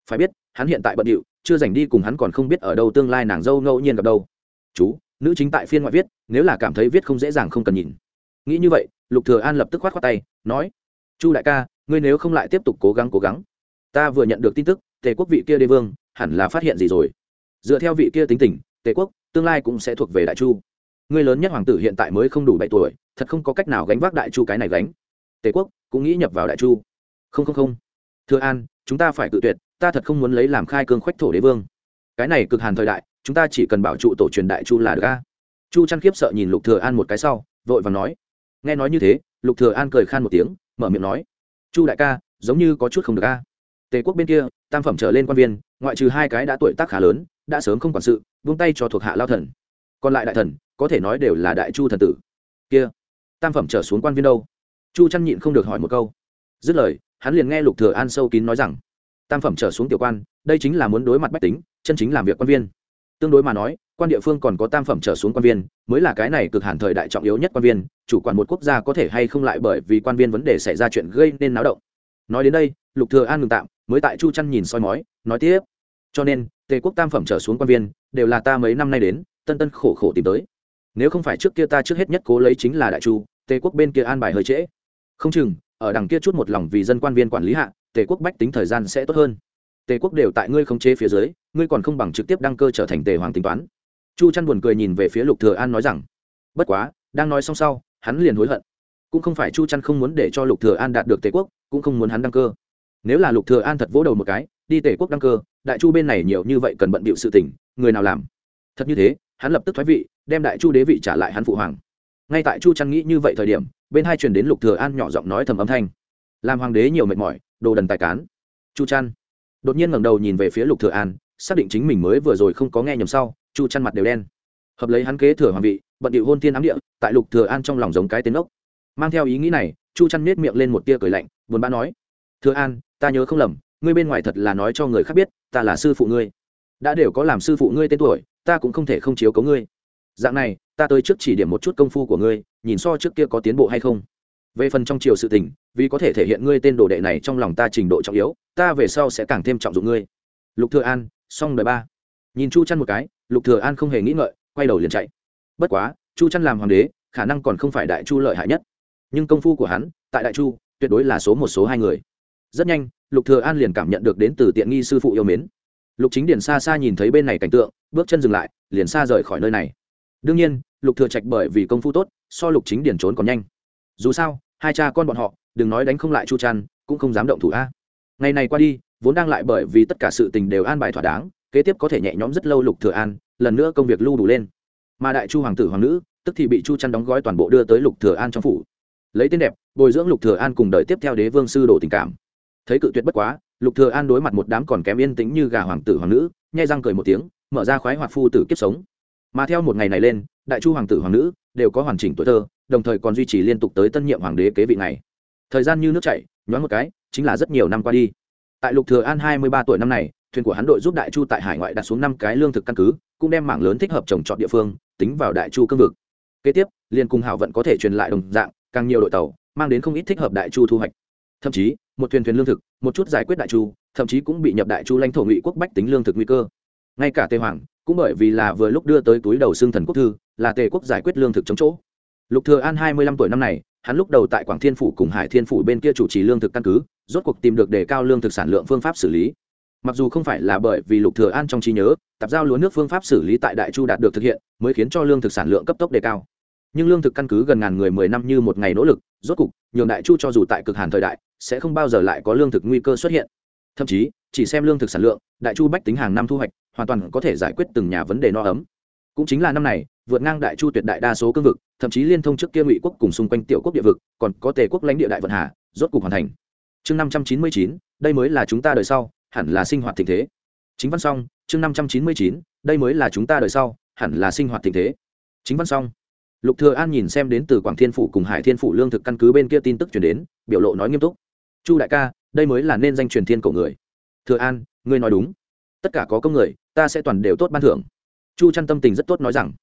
phải biết, hắn hiện tại bận điệu, chưa dành đi cùng hắn còn không biết ở đâu tương lai nàng dâu ngẫu nhiên gặp đâu. Chú, nữ chính tại phiên ngoại viết, nếu là cảm thấy viết không dễ dàng không cần nhìn. Nghĩ như vậy, lục thừa an lập tức khoát khoát tay, nói, chu đại ca, ngươi nếu không lại tiếp tục cố gắng cố gắng. Ta vừa nhận được tin tức, tề quốc vị kia đế vương, hẳn là phát hiện gì rồi. Dựa theo vị kia tính tình, tề quốc tương lai cũng sẽ thuộc về đại chu. Ngươi lớn nhất hoàng tử hiện tại mới không đủ bảy tuổi, thật không có cách nào gánh vác đại chu cái này gánh. Tề quốc cũng nghĩ nhập vào đại chu. Không không không. Thưa an, chúng ta phải tự tuyệt ta thật không muốn lấy làm khai cương khoách thổ đế vương. Cái này cực hàn thời đại, chúng ta chỉ cần bảo trụ tổ truyền đại chu là được a. Chu trăn khiếp sợ nhìn lục thừa an một cái sau, vội vàng nói. Nghe nói như thế, lục thừa an cười khan một tiếng, mở miệng nói. Chu đại ca, giống như có chút không được a. Tề quốc bên kia, tam phẩm trở lên quan viên, ngoại trừ hai cái đã tuổi tác khá lớn, đã sớm không quản sự, buông tay cho thuộc hạ lao thần. Còn lại đại thần, có thể nói đều là đại chu thần tử. Kia, tam phẩm trở xuống quan viên đâu? Chu trăn nhịn không được hỏi một câu. Dứt lời, hắn liền nghe lục thừa an sâu kín nói rằng tam phẩm trở xuống tiểu quan, đây chính là muốn đối mặt bách tính, chân chính làm việc quan viên. Tương đối mà nói, quan địa phương còn có tam phẩm trở xuống quan viên, mới là cái này cực hẳn thời đại trọng yếu nhất quan viên, chủ quản một quốc gia có thể hay không lại bởi vì quan viên vấn đề xảy ra chuyện gây nên náo động. Nói đến đây, lục thừa an ngừng tạm, mới tại chu chăn nhìn soi mói, nói tiếp. Cho nên, tề quốc tam phẩm trở xuống quan viên, đều là ta mấy năm nay đến, tân tân khổ khổ tìm tới. Nếu không phải trước kia ta trước hết nhất cố lấy chính là đại chu, tề quốc bên kia an bài hơi trễ. Không chừng, ở đằng kia chút một lòng vì dân quan viên quản lý hạ tề quốc bách tính thời gian sẽ tốt hơn. Tề quốc đều tại ngươi khống chế phía dưới, ngươi còn không bằng trực tiếp đăng cơ trở thành tề hoàng tính toán. Chu chăn buồn cười nhìn về phía lục thừa an nói rằng, bất quá, đang nói xong sau, hắn liền hối hận. Cũng không phải chu chăn không muốn để cho lục thừa an đạt được tề quốc, cũng không muốn hắn đăng cơ. Nếu là lục thừa an thật vỗ đầu một cái, đi tề quốc đăng cơ, đại chu bên này nhiều như vậy cần bận bịu sự tình, người nào làm? Thật như thế, hắn lập tức thoái vị, đem đại chu đế vị trả lại hắn phụ hoàng. Ngay tại chu chăn nghĩ như vậy thời điểm, bên hai truyền đến lục thừa an nhỏ giọng nói thầm âm thanh. Làm hoàng đế nhiều mệt mỏi đồ đần tài cán. Chu chăn đột nhiên ngẩng đầu nhìn về phía lục thừa an, xác định chính mình mới vừa rồi không có nghe nhầm sau, chu chăn mặt đều đen. Hợp lấy hắn kế thừa hoàng vị, bận điệu hôn thiên ám địa, tại lục thừa an trong lòng giống cái tên ốc mang theo ý nghĩ này, chu chăn nết miệng lên một tia cười lạnh, buồn bã nói, thừa an, ta nhớ không lầm, ngươi bên ngoài thật là nói cho người khác biết, ta là sư phụ ngươi. Đã đều có làm sư phụ ngươi tên tuổi, ta cũng không thể không chiếu cố ngươi. Dạng này, ta tới trước chỉ điểm một chút công phu của ngươi, nhìn so trước kia có tiến bộ hay không về phần trong chiều sự tình, vì có thể thể hiện ngươi tên đồ đệ này trong lòng ta trình độ trọng yếu, ta về sau sẽ càng thêm trọng dụng ngươi. Lục thừa an, xong đời ba. Nhìn chu chăn một cái, lục thừa an không hề nghĩ ngợi, quay đầu liền chạy. Bất quá, chu chăn làm hoàng đế, khả năng còn không phải đại chu lợi hại nhất. Nhưng công phu của hắn, tại đại chu, tuyệt đối là số một số hai người. Rất nhanh, lục thừa an liền cảm nhận được đến từ tiện nghi sư phụ yêu mến. Lục chính điển xa xa nhìn thấy bên này cảnh tượng, bước chân dừng lại, liền xa rời khỏi nơi này. Đương nhiên, lục thừa trạch bởi vì công phu tốt, so lục chính điển trốn còn nhanh. Dù sao hai cha con bọn họ, đừng nói đánh không lại chu trăn cũng không dám động thủ a. Ngày này qua đi, vốn đang lại bởi vì tất cả sự tình đều an bài thỏa đáng, kế tiếp có thể nhẹ nhõm rất lâu lục thừa an, lần nữa công việc lưu đủ lên. Mà đại chu hoàng tử hoàng nữ, tức thì bị chu trăn đóng gói toàn bộ đưa tới lục thừa an trong phủ. Lấy tên đẹp, bồi dưỡng lục thừa an cùng đợi tiếp theo đế vương sư đồ tình cảm. Thấy cự tuyệt bất quá, lục thừa an đối mặt một đám còn kém yên tĩnh như gà hoàng tử hoàng nữ, nhai răng cười một tiếng, mở ra khoái hoạt phu tử kiếp sống. Mà theo một ngày này lên, đại chu hoàng tử hoàng nữ đều có hoàn chỉnh tuổi thơ đồng thời còn duy trì liên tục tới tân nhiệm hoàng đế kế vị này. Thời gian như nước chảy, nhoáng một cái, chính là rất nhiều năm qua đi. Tại lục thừa an hai mươi ba tuổi năm này, thuyền của hắn đội giúp đại chu tại hải ngoại đặt xuống năm cái lương thực căn cứ, cũng đem mảng lớn thích hợp trồng trọt địa phương, tính vào đại chu cương vực. Kế tiếp liên cung hảo vận có thể truyền lại đồng dạng, càng nhiều đội tàu, mang đến không ít thích hợp đại chu thu hoạch. Thậm chí, một thuyền thuyền lương thực, một chút giải quyết đại chu, thậm chí cũng bị nhập đại chu lãnh thổ ngụy quốc bách tính lương thực nguy cơ. Ngay cả tề hoàng, cũng bởi vì là vừa lúc đưa tới túi đầu xương thần quốc thư, là tề quốc giải quyết lương thực chống chỗ lục thừa an hai mươi lăm tuổi năm này, hắn lúc đầu tại quảng thiên phủ cùng hải thiên phủ bên kia chủ trì lương thực căn cứ, rốt cuộc tìm được đề cao lương thực sản lượng phương pháp xử lý. Mặc dù không phải là bởi vì lục thừa an trong trí nhớ, tạp giao lúa nước phương pháp xử lý tại đại chu đạt được thực hiện, mới khiến cho lương thực sản lượng cấp tốc đề cao. Nhưng lương thực căn cứ gần ngàn người mười năm như một ngày nỗ lực, rốt cục, nhường đại chu cho dù tại cực hàn thời đại, sẽ không bao giờ lại có lương thực nguy cơ xuất hiện. Thậm chí, chỉ xem lương thực sản lượng, đại chu bách tính hàng năm thu hoạch, hoàn toàn có thể giải quyết từng nhà vấn đề no ấm cũng chính là năm này, vượt ngang đại chu tuyệt đại đa số cương vực, thậm chí liên thông trước kia ngụy quốc cùng xung quanh tiểu quốc địa vực, còn có tề quốc lãnh địa đại vận hà, rốt cục hoàn thành. Chương năm trăm chín mươi chín, đây mới là chúng ta đời sau, hẳn là sinh hoạt tình thế. Chính văn xong, chương năm trăm chín mươi chín, đây mới là chúng ta đời sau, hẳn là sinh hoạt tình thế. Chính văn xong. Lục thừa an nhìn xem đến từ quảng thiên phủ cùng hải thiên phủ lương thực căn cứ bên kia tin tức truyền đến, biểu lộ nói nghiêm túc. Chu đại ca, đây mới là nên danh truyền thiên cổ người. Thừa an, ngươi nói đúng. Tất cả có công người, ta sẽ toàn đều tốt ban thưởng chu chăn tâm tình rất tốt nói rằng.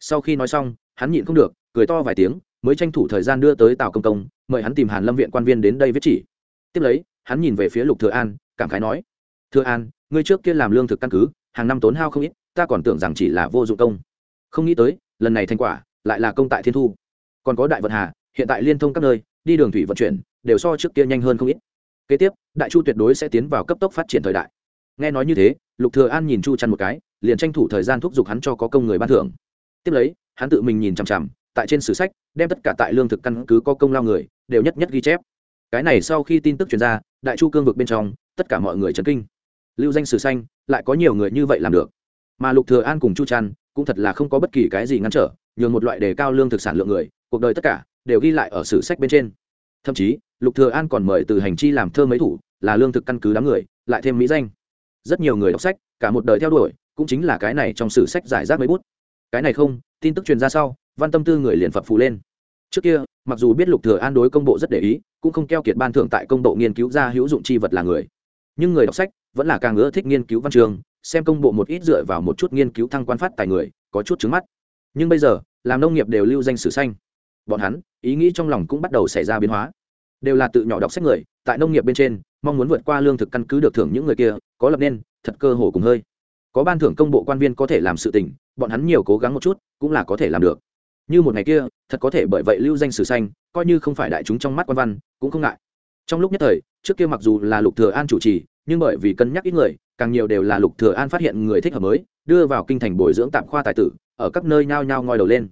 Sau khi nói xong, hắn nhịn không được, cười to vài tiếng, mới tranh thủ thời gian đưa tới tào công công, mời hắn tìm hàn lâm viện quan viên đến đây viết chỉ. Tiếp lấy, hắn nhìn về phía lục thừa an, cảm khái nói. Thừa an, ngươi trước kia làm lương thực căn cứ, hàng năm tốn hao không ít, ta còn tưởng rằng chỉ là vô dụng công. Không nghĩ tới, lần này thành quả, lại là công tại thiên thu. Còn có đại vận hà, hiện tại liên thông các nơi, đi đường thủy vận chuyển, đều so trước kia nhanh hơn không ít. Kế tiếp, đại chu tuyệt đối sẽ tiến vào cấp tốc phát triển thời đại. Nghe nói như thế, lục thừa an nhìn chu chăn một cái liền tranh thủ thời gian thúc giục hắn cho có công người ban thưởng. Tiếp lấy, hắn tự mình nhìn chằm chằm, tại trên sử sách, đem tất cả tại lương thực căn cứ có công lao người, đều nhất nhất ghi chép. Cái này sau khi tin tức truyền ra, đại chu cương vực bên trong, tất cả mọi người chấn kinh. Lưu danh sử xanh, lại có nhiều người như vậy làm được. Mà lục thừa an cùng chu trăn cũng thật là không có bất kỳ cái gì ngăn trở, nhường một loại đề cao lương thực sản lượng người, cuộc đời tất cả, đều ghi lại ở sử sách bên trên. Thậm chí, lục thừa an còn mời từ hành chi làm thơ mấy thủ, là lương thực căn cứ đám người, lại thêm mỹ danh. Rất nhiều người đọc sách, cả một đời theo đuổi cũng chính là cái này trong sử sách giải rác mấy bút. Cái này không, tin tức truyền ra sau, văn tâm tư người liền phập phù lên. Trước kia, mặc dù biết lục thừa an đối công bộ rất để ý, cũng không keo kiệt ban thưởng tại công bộ nghiên cứu ra hữu dụng chi vật là người. Nhưng người đọc sách vẫn là càng ưa thích nghiên cứu văn trường, xem công bộ một ít dựa vào một chút nghiên cứu thăng quan phát tài người, có chút trứng mắt. Nhưng bây giờ, làm nông nghiệp đều lưu danh sử xanh. Bọn hắn, ý nghĩ trong lòng cũng bắt đầu xảy ra biến hóa. Đều là tự nhỏ đọc sách người, tại nông nghiệp bên trên, mong muốn vượt qua lương thực căn cứ được thưởng những người kia, có lập nên, thật cơ hồ cùng hơi có ban thưởng công bộ quan viên có thể làm sự tình, bọn hắn nhiều cố gắng một chút, cũng là có thể làm được. Như một ngày kia, thật có thể bởi vậy lưu danh sử xanh, coi như không phải đại chúng trong mắt quan văn, cũng không ngại. Trong lúc nhất thời, trước kia mặc dù là lục thừa an chủ trì, nhưng bởi vì cân nhắc ít người, càng nhiều đều là lục thừa an phát hiện người thích hợp mới, đưa vào kinh thành bồi dưỡng tạm khoa tài tử, ở các nơi nhao nhao ngoi đầu lên.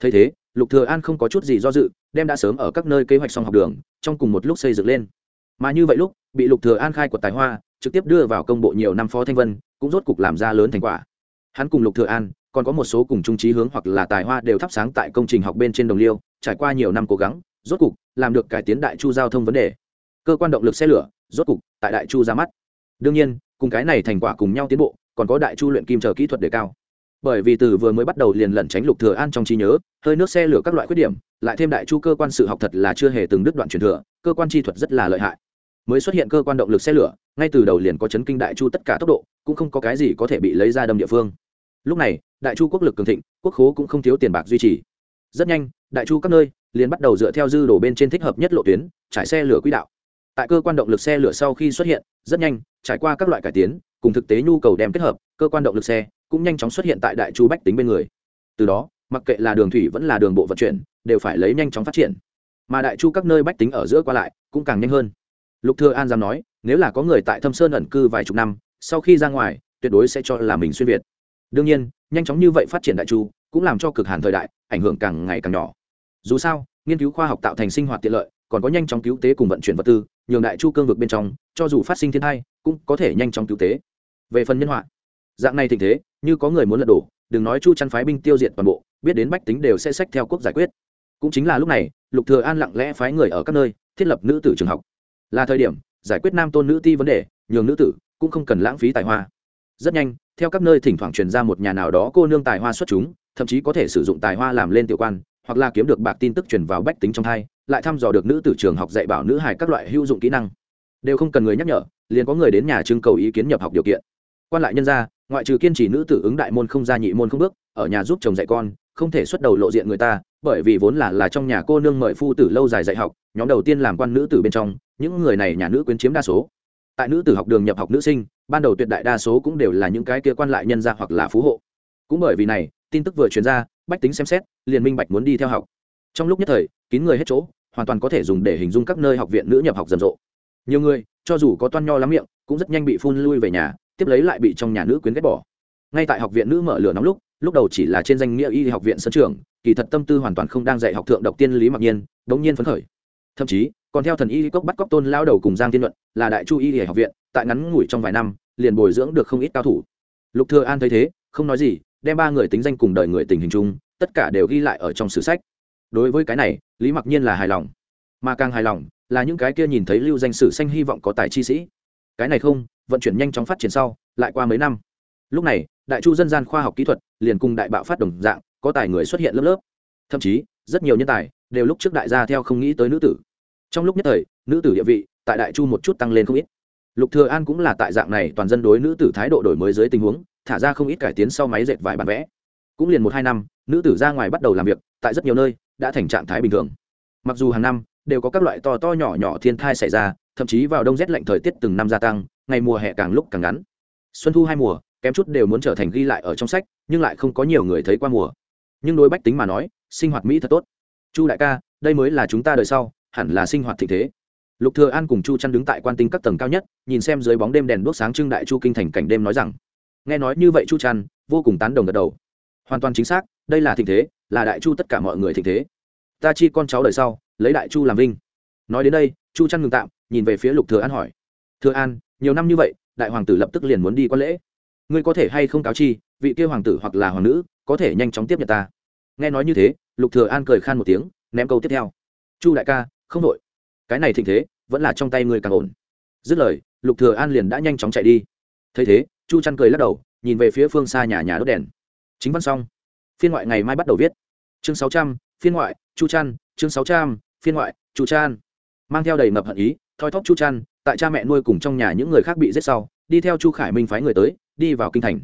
Thấy thế, lục thừa an không có chút gì do dự, đem đã sớm ở các nơi kế hoạch xong học đường, trong cùng một lúc xây dựng lên. Mà như vậy lúc, bị lục thừa an khai quật tài hoa trực tiếp đưa vào công bộ nhiều năm phó thanh vân, cũng rốt cục làm ra lớn thành quả. Hắn cùng lục thừa an, còn có một số cùng trung trí hướng hoặc là tài hoa đều thắp sáng tại công trình học bên trên đồng liêu, trải qua nhiều năm cố gắng, rốt cục làm được cải tiến đại chu giao thông vấn đề. Cơ quan động lực xe lửa, rốt cục tại đại chu ra mắt. Đương nhiên, cùng cái này thành quả cùng nhau tiến bộ, còn có đại chu luyện kim chờ kỹ thuật đề cao. Bởi vì từ vừa mới bắt đầu liền lẩn tránh lục thừa an trong trí nhớ, hơi nước xe lửa các loại khuyết điểm, lại thêm đại chu cơ quan sự học thật là chưa hề từng đứt đoạn truyền thừa, cơ quan chi thuật rất là lợi hại mới xuất hiện cơ quan động lực xe lửa, ngay từ đầu liền có chấn kinh đại chu tất cả tốc độ, cũng không có cái gì có thể bị lấy ra đâm địa phương. Lúc này, đại chu quốc lực cường thịnh, quốc khố cũng không thiếu tiền bạc duy trì. Rất nhanh, đại chu các nơi liền bắt đầu dựa theo dư đồ bên trên thích hợp nhất lộ tuyến, trải xe lửa quỹ đạo. Tại cơ quan động lực xe lửa sau khi xuất hiện, rất nhanh, trải qua các loại cải tiến, cùng thực tế nhu cầu đem kết hợp, cơ quan động lực xe cũng nhanh chóng xuất hiện tại đại chu bách tính bên người. Từ đó, mặc kệ là đường thủy vẫn là đường bộ vận chuyển, đều phải lấy nhanh chóng phát triển. Mà đại chu các nơi bách tính ở giữa qua lại cũng càng nhanh hơn lục thừa an dám nói, nếu là có người tại thâm sơn ẩn cư vài chục năm, sau khi ra ngoài, tuyệt đối sẽ cho là mình xuyên việt. Đương nhiên, nhanh chóng như vậy phát triển đại chu, cũng làm cho cực hàn thời đại, ảnh hưởng càng ngày càng nhỏ. Dù sao, nghiên cứu khoa học tạo thành sinh hoạt tiện lợi, còn có nhanh chóng cứu tế cùng vận chuyển vật tư, nhường đại chu cương vực bên trong, cho dù phát sinh thiên tai, cũng có thể nhanh chóng cứu tế. Về phần nhân họa, dạng này tình thế, như có người muốn lật đổ, đừng nói chu chăn phái binh tiêu diệt toàn bộ, biết đến bách tính đều sẽ sách theo quốc giải quyết. Cũng chính là lúc này, lục thừa an lặng lẽ phái người ở các nơi, thiết lập nữ tử trường học là thời điểm, giải quyết nam tôn nữ ti vấn đề, nhường nữ tử cũng không cần lãng phí tài hoa. Rất nhanh, theo các nơi thỉnh thoảng truyền ra một nhà nào đó cô nương tài hoa xuất chúng, thậm chí có thể sử dụng tài hoa làm lên tiểu quan, hoặc là kiếm được bạc tin tức truyền vào bách tính trong thai, lại thăm dò được nữ tử trường học dạy bảo nữ hài các loại hữu dụng kỹ năng. Đều không cần người nhắc nhở, liền có người đến nhà trưng cầu ý kiến nhập học điều kiện. Quan lại nhân gia ngoại trừ kiên trì nữ tử ứng đại môn không ra nhị môn không bước, ở nhà giúp chồng dạy con, không thể xuất đầu lộ diện người ta, bởi vì vốn là là trong nhà cô nương mời phu tử lâu dài dạy học, nhóm đầu tiên làm quan nữ tử bên trong những người này nhà nữ quyến chiếm đa số. Tại nữ tử học đường nhập học nữ sinh, ban đầu tuyệt đại đa số cũng đều là những cái kia quan lại nhân gia hoặc là phú hộ. Cũng bởi vì này, tin tức vừa truyền ra, bách tính xem xét, liền minh bạch muốn đi theo học. Trong lúc nhất thời, kín người hết chỗ, hoàn toàn có thể dùng để hình dung các nơi học viện nữ nhập học rầm rộ. Nhiều người, cho dù có toan nho lắm miệng, cũng rất nhanh bị phun lui về nhà, tiếp lấy lại bị trong nhà nữ quyến ghét bỏ. Ngay tại học viện nữ mở lửa nóng lúc lúc đầu chỉ là trên danh nghĩa y học viện sân trường, kỳ thật tâm tư hoàn toàn không đang dạy học thượng độc tiên lý mặc nhiên, đống nhiên phấn khởi. Thậm chí còn theo thần y cốc bắt cóc tôn lao đầu cùng giang tiên luận là đại chu y học viện, tại ngắn ngủi trong vài năm, liền bồi dưỡng được không ít cao thủ. Lục thừa an thấy thế, không nói gì, đem ba người tính danh cùng đời người tình hình chung, tất cả đều ghi lại ở trong sử sách. Đối với cái này, lý mặc nhiên là hài lòng. Mà càng hài lòng, là những cái kia nhìn thấy lưu danh sử xanh hy vọng có tài chi sĩ. Cái này không, vận chuyển nhanh chóng phát triển sau, lại qua mấy năm. Lúc này, đại chu dân gian khoa học kỹ thuật liền cùng đại bạo phát đồng dạng, có tài người xuất hiện lớp lớp. Thậm chí, rất nhiều nhân tài đều lúc trước đại gia theo không nghĩ tới nữ tử trong lúc nhất thời, nữ tử địa vị tại đại chu một chút tăng lên không ít. Lục thừa an cũng là tại dạng này toàn dân đối nữ tử thái độ đổi mới dưới tình huống, thả ra không ít cải tiến sau máy dệt vải bản vẽ. Cũng liền một hai năm, nữ tử ra ngoài bắt đầu làm việc, tại rất nhiều nơi đã thành trạng thái bình thường. Mặc dù hàng năm đều có các loại to to nhỏ nhỏ thiên thai xảy ra, thậm chí vào đông rét lạnh thời tiết từng năm gia tăng, ngày mùa hè càng lúc càng ngắn. Xuân thu hai mùa, kém chút đều muốn trở thành ghi lại ở trong sách, nhưng lại không có nhiều người thấy qua mùa. Nhưng đối bách tính mà nói, sinh hoạt mỹ thật tốt. Chu đại ca, đây mới là chúng ta đời sau hẳn là sinh hoạt thịnh thế. Lục thừa an cùng chu chăn đứng tại quan tinh các tầng cao nhất, nhìn xem dưới bóng đêm đèn đuốc sáng trưng đại chu kinh thành cảnh đêm nói rằng, nghe nói như vậy chu chăn, vô cùng tán đồng gật đầu. Hoàn toàn chính xác, đây là thịnh thế, là đại chu tất cả mọi người thịnh thế. Ta chi con cháu đời sau, lấy đại chu làm vinh. Nói đến đây, chu chăn ngừng tạm, nhìn về phía lục thừa an hỏi, thừa an, nhiều năm như vậy, đại hoàng tử lập tức liền muốn đi quan lễ. Ngươi có thể hay không cáo chi, vị kia hoàng tử hoặc là hoàng nữ có thể nhanh chóng tiếp nhận ta? Nghe nói như thế, lục thừa an cười khan một tiếng, ném câu tiếp theo. Chu đại ca không đội. Cái này thịnh thế vẫn là trong tay ngươi càng ổn. Dứt lời lục thừa an liền đã nhanh chóng chạy đi. Thấy thế chu chăn cười lắc đầu nhìn về phía phương xa nhà nhà đốt đèn. Chính văn xong. Phiên ngoại ngày mai bắt đầu viết. Chương 600, phiên ngoại chu chăn chương 600, phiên ngoại chu Trăn. mang theo đầy ngập hận ý thoi thóp chu chăn tại cha mẹ nuôi cùng trong nhà những người khác bị giết sau đi theo chu khải minh phái người tới đi vào kinh thành.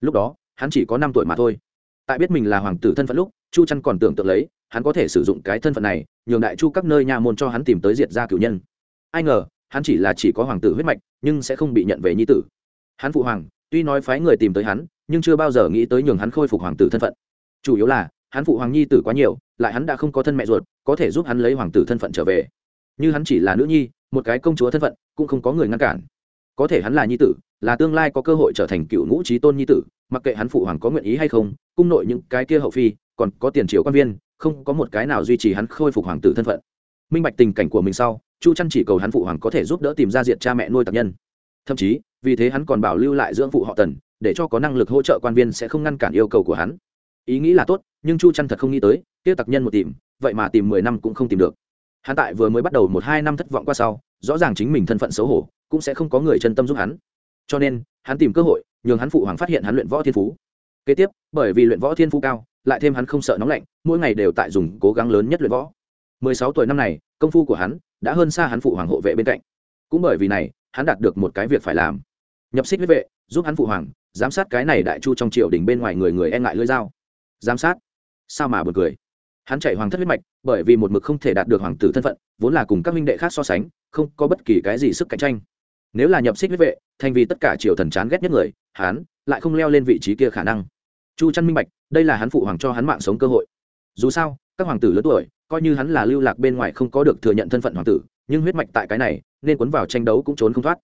Lúc đó hắn chỉ có năm tuổi mà thôi. Tại biết mình là hoàng tử thân phận lúc chu chăn còn tưởng tượng lấy hắn có thể sử dụng cái thân phận này, nhường đại chu các nơi nhà môn cho hắn tìm tới diệt gia cửu nhân. Ai ngờ, hắn chỉ là chỉ có hoàng tử huyết mạch, nhưng sẽ không bị nhận về nhi tử. Hắn phụ hoàng, tuy nói phái người tìm tới hắn, nhưng chưa bao giờ nghĩ tới nhường hắn khôi phục hoàng tử thân phận. Chủ yếu là, hắn phụ hoàng nhi tử quá nhiều, lại hắn đã không có thân mẹ ruột, có thể giúp hắn lấy hoàng tử thân phận trở về. Như hắn chỉ là nữ nhi, một cái công chúa thân phận, cũng không có người ngăn cản. Có thể hắn là nhi tử, là tương lai có cơ hội trở thành cựu ngũ trí tôn nhi tử, mặc kệ hắn phụ hoàng có nguyện ý hay không, cung nội những cái kia hậu phi, còn có tiền triệu quan viên không có một cái nào duy trì hắn khôi phục hoàng tử thân phận. Minh bạch tình cảnh của mình sau, chu chăn chỉ cầu hắn phụ hoàng có thể giúp đỡ tìm ra diệt cha mẹ nuôi tặc nhân. Thậm chí, vì thế hắn còn bảo lưu lại dưỡng phụ họ tần, để cho có năng lực hỗ trợ quan viên sẽ không ngăn cản yêu cầu của hắn. Ý nghĩ là tốt, nhưng chu chăn thật không nghĩ tới tiêu tặc nhân một tìm, vậy mà tìm mười năm cũng không tìm được. Hắn tại vừa mới bắt đầu một hai năm thất vọng qua sau, rõ ràng chính mình thân phận xấu hổ, cũng sẽ không có người chân tâm giúp hắn. Cho nên, hắn tìm cơ hội, nhường hắn phụ hoàng phát hiện hắn luyện võ thiên phú. Kế tiếp, bởi vì luyện võ thiên phú cao lại thêm hắn không sợ nóng lạnh, mỗi ngày đều tại dùng cố gắng lớn nhất luyện võ. Mười sáu tuổi năm này, công phu của hắn đã hơn xa hắn phụ hoàng hộ vệ bên cạnh. Cũng bởi vì này, hắn đạt được một cái việc phải làm. Nhập xích huyết vệ, giúp hắn phụ hoàng, giám sát cái này đại chu trong triều đình bên ngoài người người e ngại lưỡi dao. Giám sát? Sao mà buồn cười? Hắn chạy hoàng thất huyết mạch, bởi vì một mực không thể đạt được hoàng tử thân phận, vốn là cùng các minh đệ khác so sánh, không có bất kỳ cái gì sức cạnh tranh. Nếu là nhập xích huyết vệ, thành vì tất cả triều thần chán ghét nhất người, hắn lại không leo lên vị trí kia khả năng chu trăn minh bạch, đây là hắn phụ hoàng cho hắn mạng sống cơ hội. Dù sao, các hoàng tử lớn tuổi, coi như hắn là lưu lạc bên ngoài không có được thừa nhận thân phận hoàng tử, nhưng huyết mạch tại cái này, nên cuốn vào tranh đấu cũng trốn không thoát.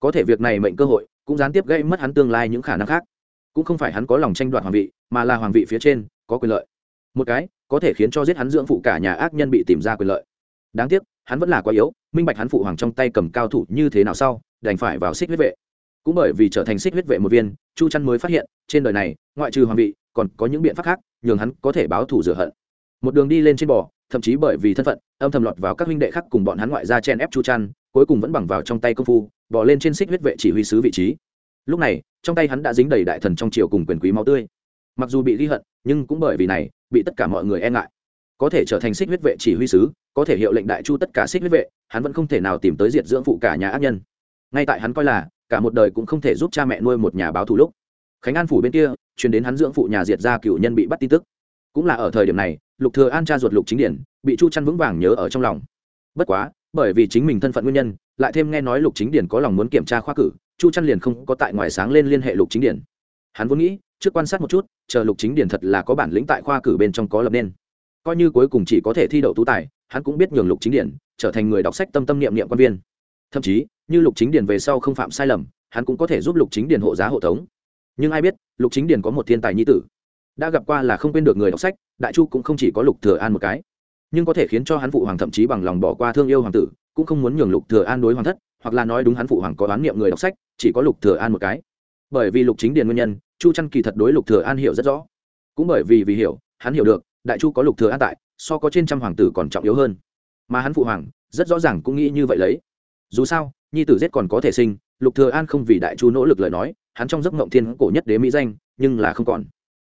Có thể việc này mệnh cơ hội, cũng gián tiếp gây mất hắn tương lai những khả năng khác. Cũng không phải hắn có lòng tranh đoạt hoàng vị, mà là hoàng vị phía trên, có quyền lợi. Một cái, có thể khiến cho giết hắn dưỡng phụ cả nhà ác nhân bị tìm ra quyền lợi. Đáng tiếc, hắn vẫn là quá yếu, minh bạch hắn phụ hoàng trong tay cầm cao thủ như thế nào sau, đành phải vào xích huyết vệ. Cũng bởi vì trở thành xích huyết vệ một viên, chu trăn mới phát hiện trên đời này, ngoại trừ hoàng vị, còn có những biện pháp khác, nhường hắn có thể báo thù rửa hận. Một đường đi lên trên bò, thậm chí bởi vì thân phận, âm thầm lọt vào các huynh đệ khác cùng bọn hắn ngoại ra chen ép chu chăn cuối cùng vẫn bằng vào trong tay công phu bỏ lên trên xích huyết vệ chỉ huy sứ vị trí. Lúc này, trong tay hắn đã dính đầy đại thần trong triều cùng quyền quý máu tươi. Mặc dù bị ghi hận, nhưng cũng bởi vì này, bị tất cả mọi người e ngại. Có thể trở thành xích huyết vệ chỉ huy sứ, có thể hiệu lệnh đại chu tất cả xích huyết vệ, hắn vẫn không thể nào tìm tới diệt dưỡng phụ cả nhà ác nhân. Ngay tại hắn coi là, cả một đời cũng không thể giúp cha mẹ nuôi một nhà báo thù lúc khánh an phủ bên kia, truyền đến hắn dưỡng phụ nhà diệt ra cựu nhân bị bắt tin tức. Cũng là ở thời điểm này, lục thừa an cha ruột lục chính điển, bị chu chăn vững vàng nhớ ở trong lòng. Bất quá, bởi vì chính mình thân phận nguyên nhân, lại thêm nghe nói lục chính điển có lòng muốn kiểm tra khoa cử, chu chăn liền không có tại ngoài sáng lên liên hệ lục chính điển. Hắn vốn nghĩ, trước quan sát một chút, chờ lục chính điển thật là có bản lĩnh tại khoa cử bên trong có lập nên. Coi như cuối cùng chỉ có thể thi đậu tú tài, hắn cũng biết nhường lục chính điển trở thành người đọc sách tâm tâm niệm niệm quan viên. Thậm chí, như lục chính điển về sau không phạm sai lầm, hắn cũng có thể giúp lục chính điển hộ giá hộ tống nhưng ai biết, lục chính điền có một thiên tài nhi tử. Đã gặp qua là không quên được người đọc sách, đại chu cũng không chỉ có lục thừa an một cái. Nhưng có thể khiến cho hắn phụ hoàng thậm chí bằng lòng bỏ qua thương yêu hoàng tử, cũng không muốn nhường lục thừa an đối hoàng thất, hoặc là nói đúng hắn phụ hoàng có đoán niệm người đọc sách, chỉ có lục thừa an một cái. Bởi vì lục chính điền nguyên nhân, chu trăn kỳ thật đối lục thừa an hiểu rất rõ. Cũng bởi vì vì hiểu, hắn hiểu được, đại chu có lục thừa an tại, so có trên trăm hoàng tử còn trọng yếu hơn. Mà hắn phụ hoàng, rất rõ ràng cũng nghĩ như vậy lấy. Dù sao, nhi tử giết còn có thể sinh, lục thừa an không vì đại chu nỗ lực lời nói hắn trong giấc mộng thiên cổ nhất đế mỹ danh, nhưng là không còn.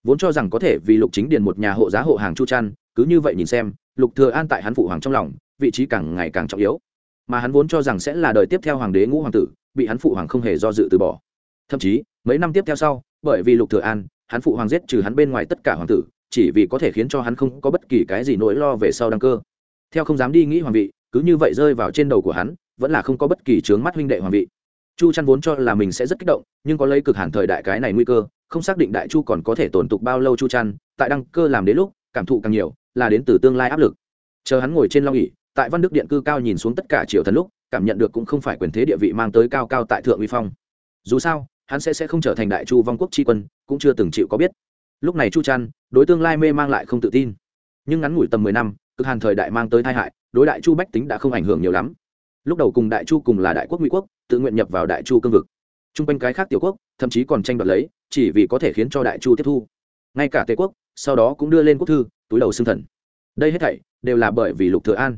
Vốn cho rằng có thể vì lục chính điền một nhà hộ giá hộ hàng chu trăn cứ như vậy nhìn xem, lục thừa an tại hắn phụ hoàng trong lòng, vị trí càng ngày càng trọng yếu. Mà hắn vốn cho rằng sẽ là đời tiếp theo hoàng đế ngũ hoàng tử, bị hắn phụ hoàng không hề do dự từ bỏ. Thậm chí, mấy năm tiếp theo sau, bởi vì lục thừa an, hắn phụ hoàng giết trừ hắn bên ngoài tất cả hoàng tử, chỉ vì có thể khiến cho hắn không có bất kỳ cái gì nỗi lo về sau đăng cơ. Theo không dám đi nghĩ hoàng vị, cứ như vậy rơi vào trên đầu của hắn, vẫn là không có bất kỳ chướng mắt huynh đệ hoàng vị chu chăn vốn cho là mình sẽ rất kích động, nhưng có lấy cực hẳn thời đại cái này nguy cơ, không xác định đại chu còn có thể tồn tục bao lâu chu chăn, tại đăng cơ làm đến lúc, cảm thụ càng nhiều, là đến từ tương lai áp lực. Chờ hắn ngồi trên long ỉ tại văn đức điện cư cao nhìn xuống tất cả triều thần lúc, cảm nhận được cũng không phải quyền thế địa vị mang tới cao cao tại thượng uy phong. Dù sao, hắn sẽ sẽ không trở thành đại chu vong quốc tri quân, cũng chưa từng chịu có biết. Lúc này chu trăn đối tương lai mê mang lại không tự tin. Nhưng ngắn ngủi tầm mười năm, cực hàn thời đại mang tới tai hại, đối đại chu bách tính đã không ảnh hưởng nhiều lắm lúc đầu cùng đại chu cùng là đại quốc ngụy quốc, tự nguyện nhập vào đại chu cương vực. T r u n g quanh cái khác tiểu quốc, thậm chí còn tranh đoạt lấy, chỉ vì có thể khiến cho đại chu tiếp thu. Ngay cả tề quốc, sau đó cũng đưa lên quốc thư, túi đầu xương thần. Đây hết thảy đều là bởi vì lục thừa an.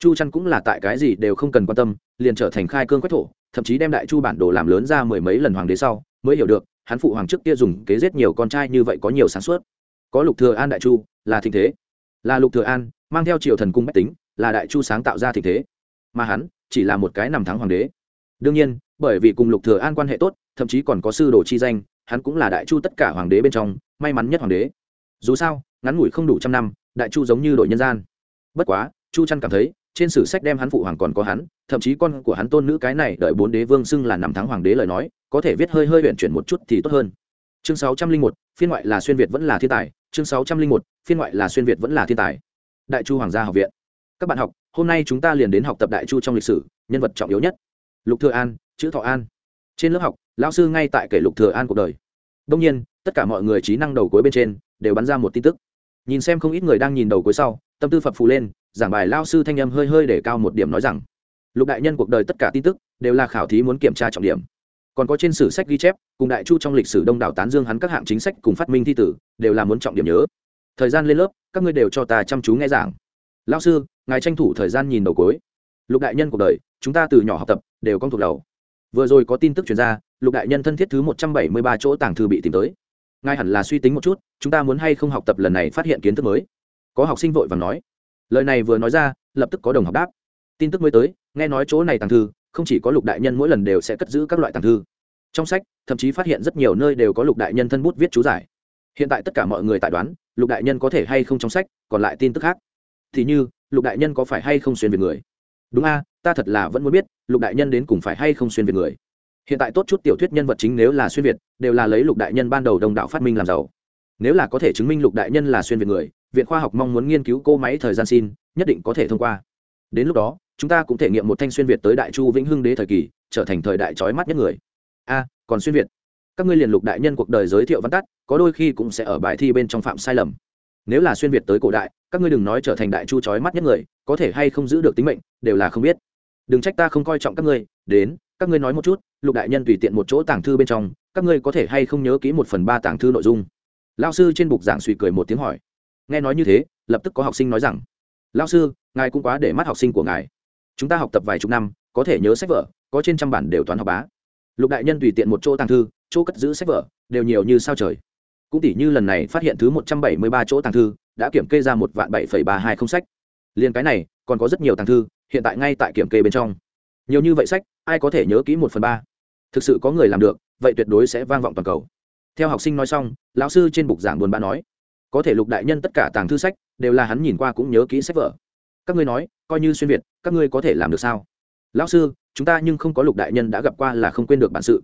Chu trăn cũng là tại cái gì đều không cần quan tâm, liền trở thành khai cương quách thổ, thậm chí đem đại chu bản đồ làm lớn ra mười mấy lần hoàng đế sau, mới hiểu được, hắn phụ hoàng trước kia dùng kế giết nhiều con trai như vậy có nhiều sáng suốt. Có lục thừa an đại chu, là thịnh thế. Là lục thừa an, mang theo triều thần cung bách tính, là đại chu sáng tạo ra thịnh thế. Mà hắn chỉ là một cái nằm thắng hoàng đế. Đương nhiên, bởi vì cùng lục thừa an quan hệ tốt, thậm chí còn có sư đồ chi danh, hắn cũng là đại chu tất cả hoàng đế bên trong, may mắn nhất hoàng đế. Dù sao, ngắn ngủi không đủ trăm năm, đại chu giống như đội nhân gian. Bất quá, chu trăn cảm thấy, trên sử sách đem hắn phụ hoàng còn có hắn, thậm chí con của hắn tôn nữ cái này đợi bốn đế vương xưng là nằm thắng hoàng đế lời nói, có thể viết hơi hơi huyện chuyển một chút thì tốt hơn. Chương sáu trăm linh một, phiên ngoại là xuyên việt vẫn là thiên tài. Chương sáu trăm linh một, phiên ngoại là xuyên việt vẫn là thiên tài. Đại chu hoàng gia học viện. Các bạn học hôm nay chúng ta liền đến học tập đại chu trong lịch sử, nhân vật trọng yếu nhất. Lục thừa an, chữ thọ an. Trên lớp học, lão sư ngay tại kể lục thừa an cuộc đời. Đông nhiên, tất cả mọi người trí năng đầu cuối bên trên đều bắn ra một tin tức. Nhìn xem không ít người đang nhìn đầu cuối sau, tâm tư phập phù lên, giảng bài lao sư thanh âm hơi hơi để cao một điểm nói rằng, lục đại nhân cuộc đời tất cả tin tức đều là khảo thí muốn kiểm tra trọng điểm. Còn có trên sử sách ghi chép, cùng đại chu trong lịch sử đông đảo tán dương hắn các hạng chính sách cùng phát minh thi tử, đều là muốn trọng điểm nhớ. Thời gian lên lớp, các ngươi đều cho ta chăm chú nghe giảng. Lão sư, ngài tranh thủ thời gian nhìn đầu cuối. Lục đại nhân cuộc đời, chúng ta từ nhỏ học tập, đều con thuộc đầu. Vừa rồi có tin tức chuyển ra, lục đại nhân thân thiết thứ một trăm bảy mươi ba chỗ tàng thư bị tìm tới. Ngài hẳn là suy tính một chút, chúng ta muốn hay không học tập lần này phát hiện kiến thức mới? Có học sinh vội và nói. Lời này vừa nói ra, lập tức có đồng học đáp. Tin tức mới tới, nghe nói chỗ này tàng thư, không chỉ có lục đại nhân mỗi lần đều sẽ cất giữ các loại tàng thư. Trong sách, thậm chí phát hiện rất nhiều nơi đều có lục đại nhân thân bút viết chú giải. Hiện tại tất cả mọi người tại đoán, lục đại nhân có thể hay không trong sách, còn lại tin tức khác thì như, lục đại nhân có phải hay không xuyên về người? Đúng a, ta thật là vẫn muốn biết, lục đại nhân đến cùng phải hay không xuyên về người? Hiện tại tốt chút tiểu thuyết nhân vật chính nếu là xuyên việt, đều là lấy lục đại nhân ban đầu đồng đạo phát minh làm giàu. Nếu là có thể chứng minh lục đại nhân là xuyên việt người, viện khoa học mong muốn nghiên cứu cô máy thời gian xin, nhất định có thể thông qua. Đến lúc đó, chúng ta cũng thể nghiệm một thanh xuyên việt tới đại chu vĩnh hưng đế thời kỳ, trở thành thời đại trói mắt nhất người. A, còn xuyên việt. Các ngươi liền lục đại nhân cuộc đời giới thiệu văn tắt, có đôi khi cũng sẽ ở bài thi bên trong phạm sai lầm nếu là xuyên việt tới cổ đại, các ngươi đừng nói trở thành đại chu trói mắt nhất người, có thể hay không giữ được tính mệnh, đều là không biết. Đừng trách ta không coi trọng các ngươi, đến, các ngươi nói một chút, lục đại nhân tùy tiện một chỗ tàng thư bên trong, các ngươi có thể hay không nhớ kỹ một phần ba tàng thư nội dung? Lao sư trên bục giảng suy cười một tiếng hỏi. Nghe nói như thế, lập tức có học sinh nói rằng lao sư, ngài cũng quá để mắt học sinh của ngài. Chúng ta học tập vài chục năm, có thể nhớ sách vở, có trên trăm bản đều toán học bá. Lục đại nhân tùy tiện một chỗ tàng thư, chỗ cất giữ sách vở, đều nhiều như sao trời cũng tỷ như lần này phát hiện thứ một trăm bảy mươi ba chỗ tàng thư, đã kiểm kê ra một vạn bảy phẩy ba hai không sách. Liền cái này, còn có rất nhiều tàng thư, hiện tại ngay tại kiểm kê bên trong. Nhiều như vậy sách, ai có thể nhớ kỹ một phần ba? Thực sự có người làm được, vậy tuyệt đối sẽ vang vọng toàn cầu. Theo học sinh nói xong, lão sư trên bục giảng buồn bã nói, có thể lục đại nhân tất cả tàng thư sách, đều là hắn nhìn qua cũng nhớ kỹ sách vở. Các ngươi nói, coi như xuyên việt, các ngươi có thể làm được sao? Lão sư, chúng ta nhưng không có lục đại nhân đã gặp qua là không quên được bản sự.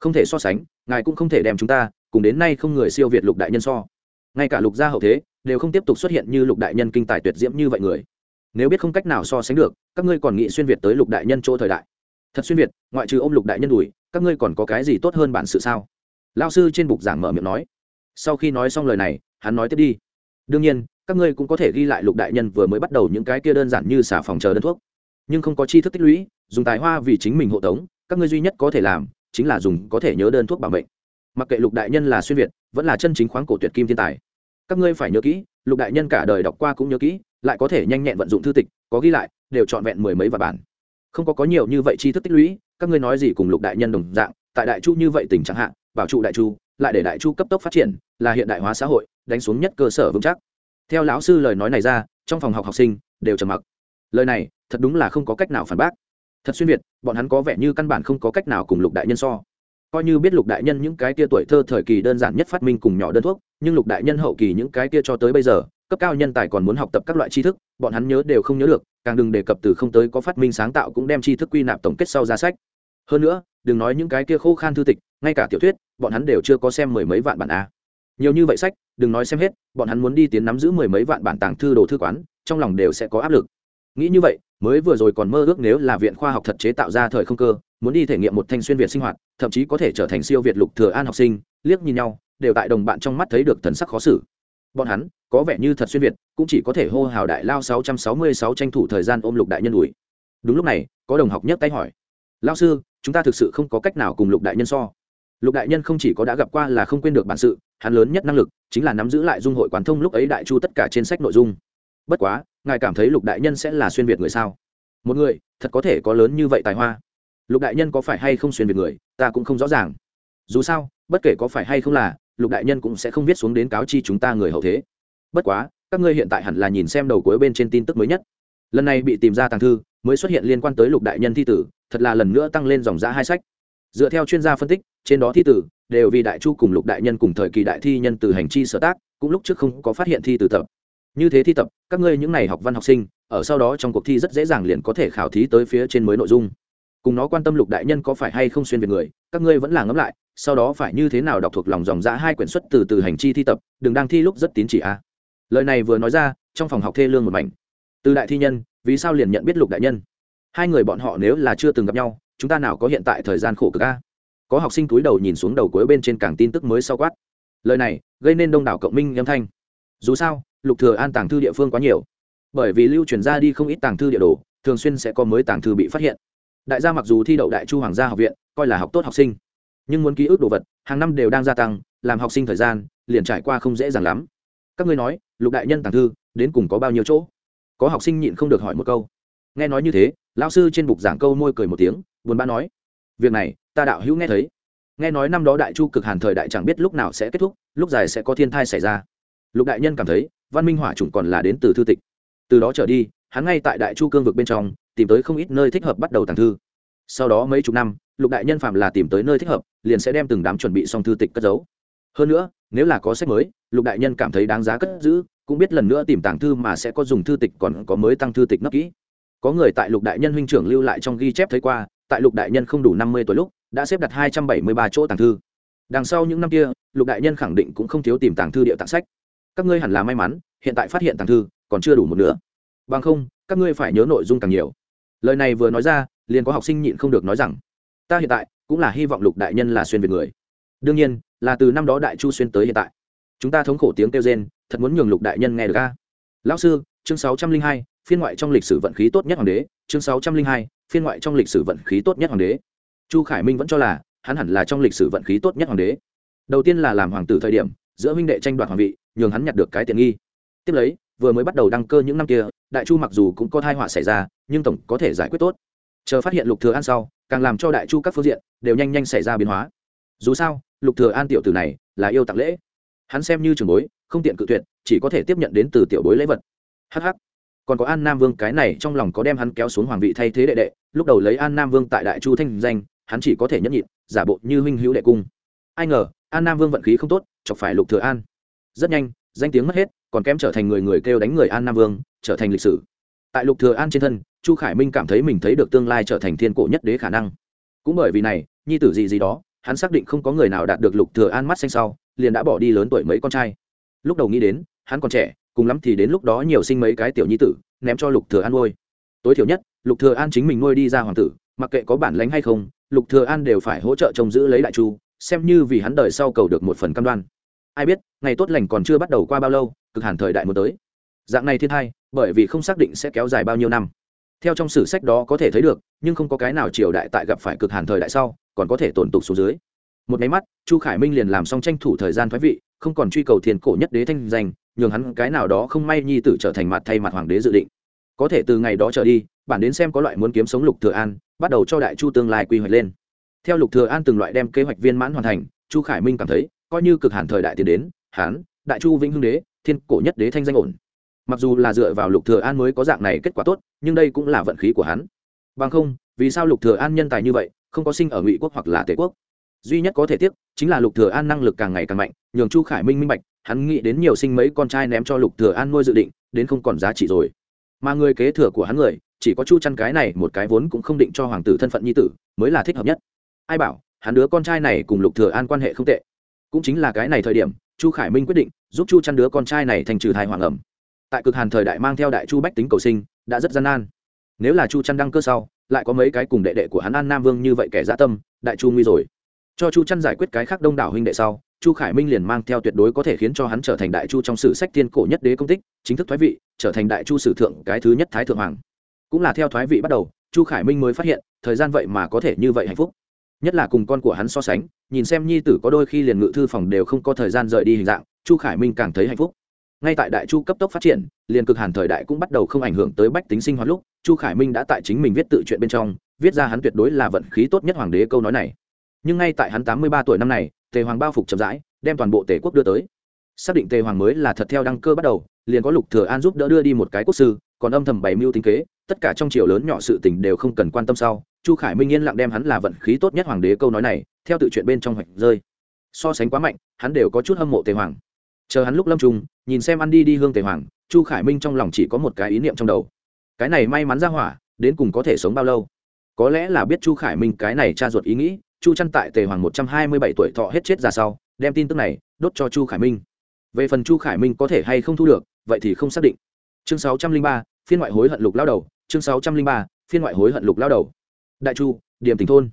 Không thể so sánh, ngài cũng không thể đem chúng ta cùng đến nay không người siêu việt lục đại nhân so. Ngay cả lục gia hậu thế, đều không tiếp tục xuất hiện như lục đại nhân kinh tài tuyệt diễm như vậy người. Nếu biết không cách nào so sánh được, các ngươi còn nghĩ xuyên việt tới lục đại nhân chỗ thời đại. Thật xuyên việt, ngoại trừ ôm lục đại nhân đùi, các ngươi còn có cái gì tốt hơn bản sự sao? Lao sư trên bục giảng mở miệng nói. Sau khi nói xong lời này, hắn nói tiếp đi. Đương nhiên, các ngươi cũng có thể ghi lại lục đại nhân vừa mới bắt đầu những cái kia đơn giản như xả phòng chờ đơn thuốc. Nhưng không có chi thức tích lũy, dùng tài hoa vì chính mình hộ tống, các ngươi duy nhất có thể làm, chính là dùng có thể nhớ đơn thuốc bảo mệnh mặc kệ lục đại nhân là xuyên việt, vẫn là chân chính khoáng cổ tuyệt kim thiên tài. Các ngươi phải nhớ kỹ, lục đại nhân cả đời đọc qua cũng nhớ kỹ, lại có thể nhanh nhẹn vận dụng thư tịch, có ghi lại, đều trọn vẹn mười mấy vạn bản. Không có có nhiều như vậy chi thức tích lũy, các ngươi nói gì cùng lục đại nhân đồng dạng, tại đại chu như vậy tình trạng hạn bảo trụ đại chu, lại để đại chu cấp tốc phát triển, là hiện đại hóa xã hội, đánh xuống nhất cơ sở vững chắc. Theo lão sư lời nói này ra, trong phòng học học sinh đều trầm mặc. Lời này, thật đúng là không có cách nào phản bác. Thật xuyên việt, bọn hắn có vẻ như căn bản không có cách nào cùng lục đại nhân so coi như biết lục đại nhân những cái kia tuổi thơ thời kỳ đơn giản nhất phát minh cùng nhỏ đơn thuốc, nhưng lục đại nhân hậu kỳ những cái kia cho tới bây giờ, cấp cao nhân tài còn muốn học tập các loại tri thức, bọn hắn nhớ đều không nhớ được, càng đừng đề cập từ không tới có phát minh sáng tạo cũng đem tri thức quy nạp tổng kết sau ra sách. Hơn nữa, đừng nói những cái kia khô khan thư tịch, ngay cả tiểu thuyết, bọn hắn đều chưa có xem mười mấy vạn bản a. Nhiều như vậy sách, đừng nói xem hết, bọn hắn muốn đi tiến nắm giữ mười mấy vạn bản tàng thư đồ thư quán, trong lòng đều sẽ có áp lực. Nghĩ như vậy, mới vừa rồi còn mơ ước nếu là viện khoa học thật chế tạo ra thời không cơ muốn đi thể nghiệm một thanh xuyên việt sinh hoạt, thậm chí có thể trở thành siêu việt lục thừa an học sinh, liếc nhìn nhau, đều tại đồng bạn trong mắt thấy được thần sắc khó xử. Bọn hắn, có vẻ như thật xuyên việt, cũng chỉ có thể hô hào đại lao 666 tranh thủ thời gian ôm lục đại nhân đuổi. Đúng lúc này, có đồng học nhấc tay hỏi, lao sư, chúng ta thực sự không có cách nào cùng lục đại nhân so. Lục đại nhân không chỉ có đã gặp qua là không quên được bản sự, hắn lớn nhất năng lực chính là nắm giữ lại dung hội quán thông lúc ấy đại chu tất cả trên sách nội dung. Bất quá, ngài cảm thấy lục đại nhân sẽ là xuyên việt người sao? Một người, thật có thể có lớn như vậy tài hoa lục đại nhân có phải hay không xuyên việt người, ta cũng không rõ ràng. Dù sao, bất kể có phải hay không là, lục đại nhân cũng sẽ không viết xuống đến cáo chi chúng ta người hậu thế. Bất quá, các ngươi hiện tại hẳn là nhìn xem đầu cuối bên trên tin tức mới nhất. Lần này bị tìm ra tàng thư, mới xuất hiện liên quan tới lục đại nhân thi tử, thật là lần nữa tăng lên dòng giã hai sách. Dựa theo chuyên gia phân tích, trên đó thi tử, đều vì đại chu cùng lục đại nhân cùng thời kỳ đại thi nhân từ hành chi sở tác, cũng lúc trước không có phát hiện thi tử tập. Như thế thi tập, các ngươi những n à y học văn học sinh, ở sau đó trong cuộc thi rất dễ dàng liền có thể khảo thí tới phía trên mới nội dung cùng nó quan tâm lục đại nhân có phải hay không xuyên về người, các ngươi vẫn là ngẫm lại, sau đó phải như thế nào đọc thuộc lòng dòng dã hai quyển xuất từ từ hành chi thi tập, đừng đang thi lúc rất tín chỉ a. Lời này vừa nói ra, trong phòng học thê lương một mảnh. Từ đại thi nhân, vì sao liền nhận biết lục đại nhân? Hai người bọn họ nếu là chưa từng gặp nhau, chúng ta nào có hiện tại thời gian khổ cực a? Có học sinh túi đầu nhìn xuống đầu cuối bên trên cảng tin tức mới sau quát. Lời này, gây nên đông đảo cộng minh âm thanh. Dù sao, lục thừa an tàng thư địa phương quá nhiều. Bởi vì lưu truyền ra đi không ít tàng thư địa đồ, thường xuyên sẽ có mới tàng thư bị phát hiện đại gia mặc dù thi đậu đại chu hoàng gia học viện, coi là học tốt học sinh, nhưng muốn ký ức đồ vật, hàng năm đều đang gia tăng, làm học sinh thời gian, liền trải qua không dễ dàng lắm. Các ngươi nói, lục đại nhân tàng thư, đến cùng có bao nhiêu chỗ? Có học sinh nhịn không được hỏi một câu. Nghe nói như thế, lão sư trên bục giảng câu môi cười một tiếng, buồn bã nói, việc này, ta đạo hữu nghe thấy. Nghe nói năm đó đại chu cực hàn thời đại chẳng biết lúc nào sẽ kết thúc, lúc dài sẽ có thiên thai xảy ra. Lục đại nhân cảm thấy, văn minh hỏa chủng còn là đến từ thư tịch. Từ đó trở đi, hắn ngay tại đại chu cương vực bên trong tìm tới không ít nơi thích hợp bắt đầu tàng thư. Sau đó mấy chục năm, lục đại nhân phạm là tìm tới nơi thích hợp, liền sẽ đem từng đám chuẩn bị xong thư tịch cất giấu. Hơn nữa, nếu là có sách mới, lục đại nhân cảm thấy đáng giá cất giữ, cũng biết lần nữa tìm tàng thư mà sẽ có dùng thư tịch còn có mới tăng thư tịch nấp kỹ. Có người tại lục đại nhân huynh trưởng lưu lại trong ghi chép thấy qua, tại lục đại nhân không đủ năm mươi tuổi lúc, đã xếp đặt hai trăm bảy mươi ba chỗ tàng thư. Đằng sau những năm kia, lục đại nhân khẳng định cũng không thiếu tìm tàng thư địa tạng sách. Các ngươi hẳn là may mắn, hiện tại phát hiện tàng thư, còn chưa đủ một nửa. Bằng không, các ngươi phải nhớ nội dung càng nhiều lời này vừa nói ra, liền có học sinh nhịn không được nói rằng, ta hiện tại cũng là hy vọng lục đại nhân là xuyên việt người. Đương nhiên, là từ năm đó đại chu xuyên tới hiện tại. Chúng ta thống khổ tiếng kêu gen thật muốn nhường lục đại nhân nghe được ca lão sư, chương sáu trăm linh hai, phiên ngoại trong lịch sử vận khí tốt nhất hoàng đế. Chương sáu trăm linh hai, phiên ngoại trong lịch sử vận khí tốt nhất hoàng đế. Chu khải minh vẫn cho là, hắn hẳn là trong lịch sử vận khí tốt nhất hoàng đế. Đầu tiên là làm hoàng tử thời điểm, giữa huynh đệ tranh đoạt hoàng vị, nhường hắn nhặt được cái tiện nghi. Tiếp lấy, vừa mới bắt đầu đăng cơ những năm kia đại chu mặc dù cũng có thai họa xảy ra, nhưng tổng có thể giải quyết tốt. Chờ phát hiện lục thừa an sau, càng làm cho đại chu các phương diện đều nhanh nhanh xảy ra biến hóa. Dù sao, lục thừa an tiểu tử này là yêu tặng lễ. Hắn xem như trường bối, không tiện cự tuyệt, chỉ có thể tiếp nhận đến từ tiểu bối lễ vật. Hh còn có an nam vương, cái này trong lòng có đem hắn kéo xuống hoàng vị thay thế đệ đệ, lúc đầu lấy an nam vương tại đại chu thanh danh, hắn chỉ có thể nhẫn nhịn, giả bộ như huynh hữu đệ cung. Ai ngờ, an nam vương vận khí không tốt, chọc phải lục thừa an. Rất nhanh danh tiếng mất hết, còn kém trở thành người người kêu đánh người an nam vương, trở thành lịch sử. Tại lục thừa an trên thân, chu khải minh cảm thấy mình thấy được tương lai trở thành thiên cổ nhất đế khả năng. Cũng bởi vì này, nhi tử gì gì đó, hắn xác định không có người nào đạt được lục thừa an mắt xanh sau, liền đã bỏ đi lớn tuổi mấy con trai. Lúc đầu nghĩ đến, hắn còn trẻ, cùng lắm thì đến lúc đó nhiều sinh mấy cái tiểu nhi tử, ném cho lục thừa an nuôi. Tối thiểu nhất, lục thừa an chính mình nuôi đi ra hoàng tử, mặc kệ có bản lãnh hay không, lục thừa an đều phải hỗ trợ trông giữ lấy đại chu, xem như vì hắn đời sau cầu được một phần cam đoan ai biết, ngày tốt lành còn chưa bắt đầu qua bao lâu, cực hẳn thời đại muốn tới. Dạng này thiên thai, bởi vì không xác định sẽ kéo dài bao nhiêu năm. Theo trong sử sách đó có thể thấy được, nhưng không có cái nào triều đại tại gặp phải cực hàn thời đại sau, còn có thể tổn tục xuống dưới. Một máy mắt, chu khải minh liền làm xong tranh thủ thời gian thoái vị, không còn truy cầu thiền cổ nhất đế thanh danh, nhường hắn cái nào đó không may nhi tử trở thành mặt thay mặt hoàng đế dự định. Có thể từ ngày đó trở đi, bản đến xem có loại muốn kiếm sống lục thừa an, bắt đầu cho đại chu tương lai quy hoạch lên. Theo lục thừa an từng loại đem kế hoạch viên mãn hoàn thành, chu khải minh cảm thấy coi như cực hàn thời đại tiến đến hán, đại chu vĩnh hưng đế thiên cổ nhất đế thanh danh ổn. Mặc dù là dựa vào lục thừa an mới có dạng này kết quả tốt nhưng đây cũng là vận khí của hắn. Bằng không vì sao lục thừa an nhân tài như vậy không có sinh ở ngụy quốc hoặc là tề quốc? Duy nhất có thể tiếc chính là lục thừa an năng lực càng ngày càng mạnh nhường chu khải minh minh bạch hắn nghĩ đến nhiều sinh mấy con trai ném cho lục thừa an nuôi dự định đến không còn giá trị rồi. Mà người kế thừa của hắn người chỉ có chu chăn cái này một cái vốn cũng không định cho hoàng tử thân phận nhi tử mới là thích hợp nhất. Ai bảo hắn đứa con trai này cùng lục thừa an quan hệ không tệ cũng chính là cái này thời điểm, chu khải minh quyết định giúp chu chăn đứa con trai này thành trừ thai hoàng ẩm. Tại cực hàn thời đại mang theo đại chu bách tính cầu sinh, đã rất gian nan. Nếu là chu chăn đăng cơ sau, lại có mấy cái cùng đệ đệ của hắn an nam vương như vậy kẻ dã tâm, đại chu nguy rồi. Cho chu chăn giải quyết cái khác đông đảo huynh đệ sau, chu khải minh liền mang theo tuyệt đối có thể khiến cho hắn trở thành đại chu trong sử sách thiên cổ nhất đế công tích, chính thức thoái vị, trở thành đại chu sử thượng cái thứ nhất thái thượng hoàng. Cũng là theo thoái vị bắt đầu, chu khải minh mới phát hiện, thời gian vậy mà có thể như vậy hạnh phúc nhất là cùng con của hắn so sánh, nhìn xem nhi tử có đôi khi liền ngự thư phòng đều không có thời gian rời đi hình dạng, chu khải minh càng thấy hạnh phúc. Ngay tại đại chu cấp tốc phát triển, liền cực hàn thời đại cũng bắt đầu không ảnh hưởng tới bách tính sinh hoạt lúc, chu khải minh đã tại chính mình viết tự chuyện bên trong, viết ra hắn tuyệt đối là vận khí tốt nhất hoàng đế câu nói này. Nhưng ngay tại hắn tám mươi ba tuổi năm này, tề hoàng bao phục chậm rãi, đem toàn bộ tề quốc đưa tới. Xác định tề hoàng mới là thật theo đăng cơ bắt đầu, liền có lục thừa an giúp đỡ đưa đi một cái quốc sư còn âm thầm bày mưu tính kế, tất cả trong triều lớn nhỏ sự tình đều không cần quan tâm sau, chu khải minh yên lặng đem hắn là vận khí tốt nhất hoàng đế câu nói này, theo tự chuyện bên trong hoạch rơi. So sánh quá mạnh, hắn đều có chút hâm mộ tề hoàng. Chờ hắn lúc lâm trung nhìn xem ăn đi đi hương tề hoàng, chu khải minh trong lòng chỉ có một cái ý niệm trong đầu. Cái này may mắn ra hỏa, đến cùng có thể sống bao lâu? Có lẽ là biết chu khải minh cái này cha ruột ý nghĩ, chu chăn tại tề hoàng một trăm hai mươi bảy tuổi thọ hết chết ra sau, đem tin tức này đốt cho chu khải minh. Về phần chu khải minh có thể hay không thu được, vậy thì không xác định chương sáu trăm linh ba, phiên ngoại hối hận lục lao đầu, chương sáu trăm linh ba, phiên ngoại hối hận lục lao đầu. Đại chu điểm tỉnh thôn.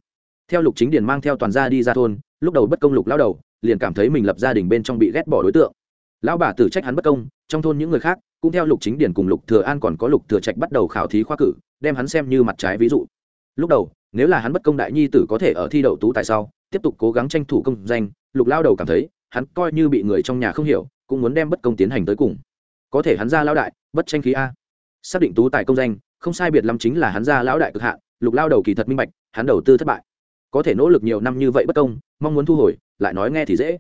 Theo lục chính điền mang theo toàn gia đi ra thôn, lúc đầu bất công lục lao đầu, liền cảm thấy mình lập gia đình bên trong bị ghét bỏ đối tượng. Lão bà tử trách hắn bất công, trong thôn những người khác, cũng theo lục chính điển cùng lục thừa an còn có lục thừa trạch bắt đầu khảo thí khoa cử, đem hắn xem như mặt trái ví dụ. Lúc đầu, nếu là hắn bất công đại nhi tử có thể ở thi đậu tú tài sau, tiếp tục cố gắng tranh thủ công danh, lục lao đầu cảm thấy, hắn coi như bị người trong nhà không hiểu, cũng muốn đem bất công tiến hành tới cùng. Có thể hắn ra lao đại bất tranh khí a. Xác định tú tài công danh, không sai biệt lắm chính là hắn ra lão đại cực hạn, lục lao đầu kỳ thật minh bạch, hắn đầu tư thất bại. Có thể nỗ lực nhiều năm như vậy bất công, mong muốn thu hồi, lại nói nghe thì dễ.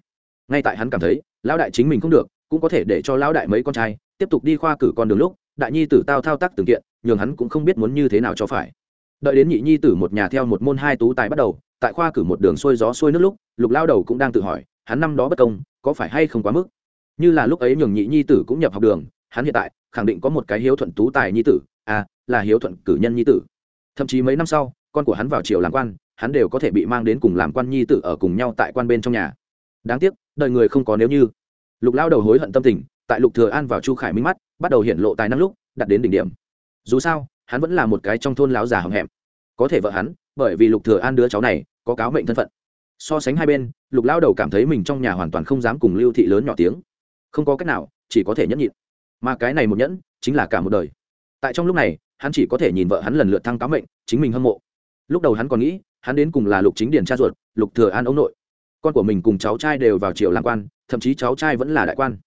Ngay tại hắn cảm thấy, lão đại chính mình không được, cũng có thể để cho lão đại mấy con trai, tiếp tục đi khoa cử con đường lúc, đại nhi tử tao thao tác từng kiện, nhường hắn cũng không biết muốn như thế nào cho phải. Đợi đến nhị nhi tử một nhà theo một môn hai tú tài bắt đầu, tại khoa cử một đường xuôi gió xuôi nước lúc, lục lao đầu cũng đang tự hỏi, hắn năm đó bất công, có phải hay không quá mức? Như là lúc ấy nhường nhị nhi tử cũng nhập học đường hắn hiện tại khẳng định có một cái hiếu thuận tú tài nhi tử à là hiếu thuận cử nhân nhi tử. Thậm chí mấy năm sau, con của hắn vào triều làm quan, hắn đều có thể bị mang đến cùng làm quan nhi tử ở cùng nhau tại quan bên trong nhà. Đáng tiếc, đời người không có nếu như. Lục lao đầu hối hận tâm tình, tại lục thừa an vào chu khải minh mắt, bắt đầu hiện lộ tài năng lúc, đặt đến đỉnh điểm. Dù sao, hắn vẫn là một cái trong thôn láo già hầm hẹm có thể vợ hắn, bởi vì lục thừa an đứa cháu này, có cáo mệnh thân phận. So sánh hai bên, lục lao đầu cảm thấy mình trong nhà hoàn toàn không dám cùng lưu thị lớn nhỏ tiếng. Không có cách nào, chỉ có thể nhẫn nhịn mà cái này một nhẫn chính là cả một đời. Tại trong lúc này, hắn chỉ có thể nhìn vợ hắn lần lượt thăng cáo mệnh, chính mình hâm mộ. Lúc đầu hắn còn nghĩ, hắn đến cùng là lục chính điền cha ruột, lục thừa an ông nội. Con của mình cùng cháu trai đều vào triều làm quan, thậm chí cháu trai vẫn là đại quan.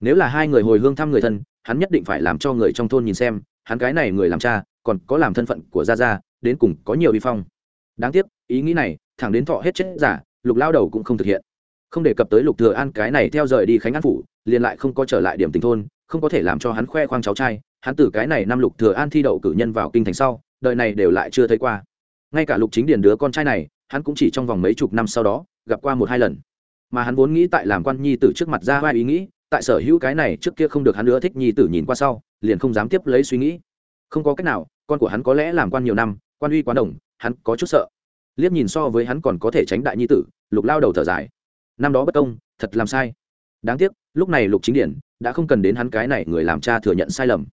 Nếu là hai người hồi hương thăm người thân, hắn nhất định phải làm cho người trong thôn nhìn xem, hắn cái này người làm cha, còn có làm thân phận của gia gia, đến cùng có nhiều vi phong. Đáng tiếc, ý nghĩ này, thẳng đến thọ hết chết giả, lục lao đầu cũng không thực hiện. Không đề cập tới lục thừa an cái này theo rời đi khánh an phủ, liền lại không có trở lại điểm tình thôn không có thể làm cho hắn khoe khoang cháu trai, hắn từ cái này năm lục thừa an thi đậu cử nhân vào kinh thành sau, đời này đều lại chưa thấy qua. Ngay cả lục chính điền đứa con trai này, hắn cũng chỉ trong vòng mấy chục năm sau đó, gặp qua một hai lần. Mà hắn vốn nghĩ tại làm quan nhi tử trước mặt ra vai ý nghĩ, tại sở hữu cái này trước kia không được hắn nữa thích nhi tử nhìn qua sau, liền không dám tiếp lấy suy nghĩ. Không có cách nào, con của hắn có lẽ làm quan nhiều năm, quan uy quá đồng hắn có chút sợ. Liếc nhìn so với hắn còn có thể tránh đại nhi tử, lục lao đầu thở dài. Năm đó bất công, thật làm sai. Đáng tiếc, lúc này lục chính điển đã không cần đến hắn cái này người làm cha thừa nhận sai lầm.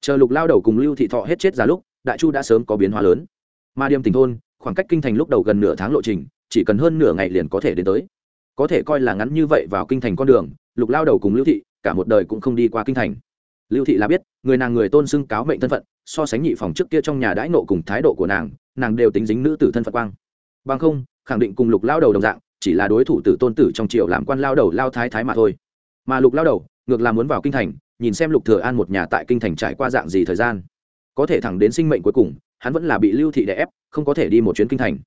Chờ lục lao đầu cùng lưu thị thọ hết chết ra lúc, đại chu đã sớm có biến hóa lớn. Ma điềm tỉnh thôn, khoảng cách kinh thành lúc đầu gần nửa tháng lộ trình, chỉ cần hơn nửa ngày liền có thể đến tới. Có thể coi là ngắn như vậy vào kinh thành con đường, lục lao đầu cùng lưu thị, cả một đời cũng không đi qua kinh thành. Lưu thị là biết, người nàng người tôn xưng cáo mệnh thân phận, so sánh nhị phòng trước kia trong nhà đãi nộ cùng thái độ của nàng nàng đều tính dính nữ tử thân phận quang. Bằng không, khẳng định cùng lục lao đầu đồng dạng, chỉ là đối thủ tử tôn tử trong triều làm quan lao đầu lao thái thái mà thôi. Mà lục lao đầu ngược là muốn vào kinh thành nhìn xem lục thừa an một nhà tại kinh thành trải qua dạng gì thời gian. Có thể thẳng đến sinh mệnh cuối cùng hắn vẫn là bị lưu thị đè ép không có thể đi một chuyến kinh thành.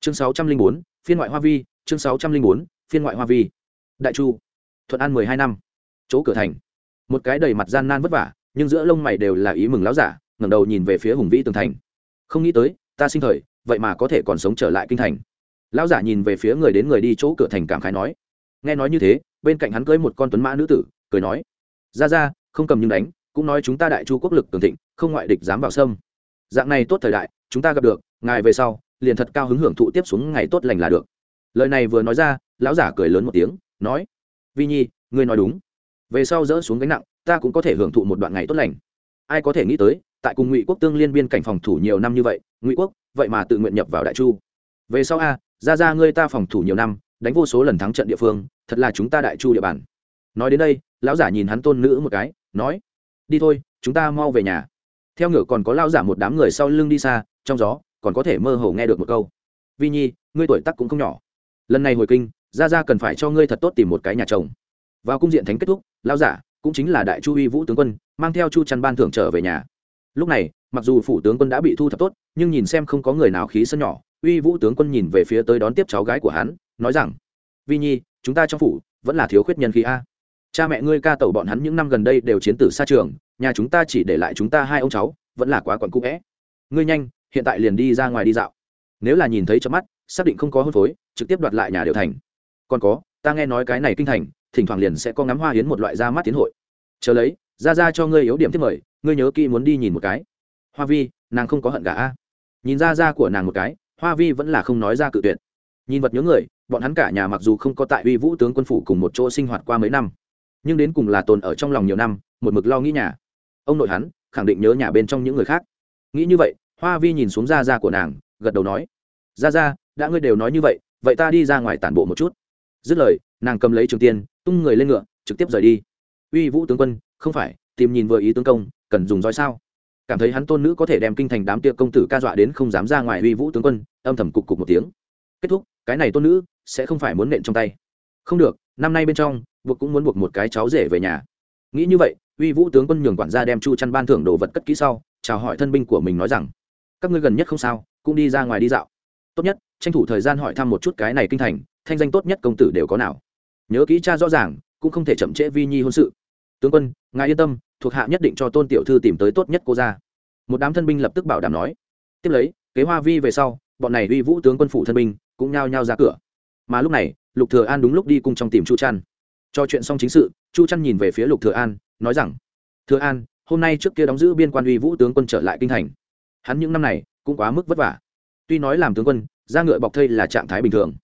Chương 604, phiên ngoại hoa vi chương 604, phiên ngoại hoa vi. Đại chu thuận an mười hai năm. Chỗ cửa thành. Một cái đầy mặt gian nan vất vả nhưng giữa lông mày đều là ý mừng láo giả ngẩng đầu nhìn về phía hùng vĩ tường thành. Không nghĩ tới ta sinh thời vậy mà có thể còn sống trở lại kinh thành. Lão giả nhìn về phía người đến người đi chỗ cửa thành cảm khái nói. Nghe nói như thế bên cạnh hắn cưới một con tuấn mã nữ tử cười nói, ra ra, không cầm nhưng đánh, cũng nói chúng ta đại chu quốc lực cường thịnh, không ngoại địch dám vào sâm. Dạng này tốt thời đại, chúng ta gặp được, ngài về sau, liền thật cao hứng hưởng thụ tiếp xuống ngày tốt lành là được. Lời này vừa nói ra, lão giả cười lớn một tiếng, nói, vi nhi, ngươi nói đúng. Về sau dỡ xuống gánh nặng, ta cũng có thể hưởng thụ một đoạn ngày tốt lành. Ai có thể nghĩ tới, tại cùng ngụy quốc tương liên biên cảnh phòng thủ nhiều năm như vậy, ngụy quốc, vậy mà tự nguyện nhập vào đại chu. Về sau a, ra ra ngươi ta phòng thủ nhiều năm, đánh vô số lần thắng trận địa phương, thật là chúng ta đại chu địa bàn. Nói đến đây lão giả nhìn hắn tôn nữ một cái, nói, đi thôi, chúng ta mau về nhà. Theo ngựa còn có lão giả một đám người sau lưng đi xa, trong gió, còn có thể mơ hồ nghe được một câu, vi nhi, ngươi tuổi tắc cũng không nhỏ. Lần này hồi kinh ra ra cần phải cho ngươi thật tốt tìm một cái nhà chồng. Vào cung diện thánh kết thúc lao giả cũng chính là đại chu uy vũ tướng quân, mang theo chu chăn ban thưởng trở về nhà. Lúc này, mặc dù phủ tướng quân đã bị thu thập tốt, nhưng nhìn xem không có người nào khí sân nhỏ, uy vũ tướng quân nhìn về phía tới đón tiếp cháu gái của hắn, nói rằng, vi nhi, chúng ta trong phủ vẫn là thiếu khuyết nhân khí a cha mẹ ngươi ca tẩu bọn hắn những năm gần đây đều chiến tử xa trường, nhà chúng ta chỉ để lại chúng ta hai ông cháu, vẫn là quá quặn cũ vẽ. Ngươi nhanh, hiện tại liền đi ra ngoài đi dạo. Nếu là nhìn thấy chớp mắt, xác định không có hôn phối, trực tiếp đoạt lại nhà điều thành. Còn có, ta nghe nói cái này kinh thành, thỉnh thoảng liền sẽ có ngắm hoa hiến một loại ra mắt tiến hội. Chờ lấy, ra ra cho ngươi yếu điểm thiết mời, ngươi nhớ kỹ muốn đi nhìn một cái. Hoa vi, nàng không có hận cả a. Nhìn ra ra của nàng một cái, hoa vi vẫn là không nói ra cự tuyệt. Nhìn vật nhớ người, bọn hắn cả nhà mặc dù không có tại uy vũ tướng quân phủ cùng một chỗ sinh hoạt qua mấy năm nhưng đến cùng là tồn ở trong lòng nhiều năm, một mực lo nghĩ nhà. Ông nội hắn khẳng định nhớ nhà bên trong những người khác. Nghĩ như vậy, hoa vi nhìn xuống ra ra của nàng, gật đầu nói ra ra đã ngươi đều nói như vậy vậy ta đi ra ngoài tản bộ một chút. Dứt lời, nàng cầm lấy trường tiên, tung người lên ngựa, trực tiếp rời đi. Uy vũ tướng quân, không phải, tìm nhìn vừa ý tướng công, cần dùng roi sao? Cảm thấy hắn tôn nữ có thể đem kinh thành đám tiệc công tử ca dọa đến không dám ra ngoài uy vũ tướng quân, âm thầm cục cục một tiếng. Kết thúc, cái này tôn nữ sẽ không phải muốn nện trong tay. Không được, năm nay bên trong buộc cũng muốn buộc một cái cháu rể về nhà. Nghĩ như vậy, uy vũ tướng quân nhường quản gia đem chu chăn ban thưởng đồ vật cất kỹ sau, chào hỏi thân binh của mình nói rằng, các ngươi gần nhất không sao, cũng đi ra ngoài đi dạo. Tốt nhất, tranh thủ thời gian hỏi thăm một chút cái này kinh thành, thanh danh tốt nhất công tử đều có nào. Nhớ kỹ cha rõ ràng, cũng không thể chậm trễ vi nhi hôn sự. Tướng quân, ngài yên tâm, thuộc hạ nhất định cho tôn tiểu thư tìm tới tốt nhất cô ra một đám thân binh lập tức bảo đảm nói. Tiếp lấy, kế hoa vi về sau, bọn này uy vũ tướng quân phủ thân binh cũng nhao nhao ra cửa. Mà lúc này, lục thừa an đúng lúc đi cùng trong tìm chu trăn cho chuyện xong chính sự, chu trăn nhìn về phía lục thừa an, nói rằng, thừa an, hôm nay trước kia đóng giữ biên quan uy vũ tướng quân trở lại kinh thành. Hắn những năm này cũng quá mức vất vả. Tuy nói làm tướng quân ra ngựa bọc thây là trạng thái bình thường.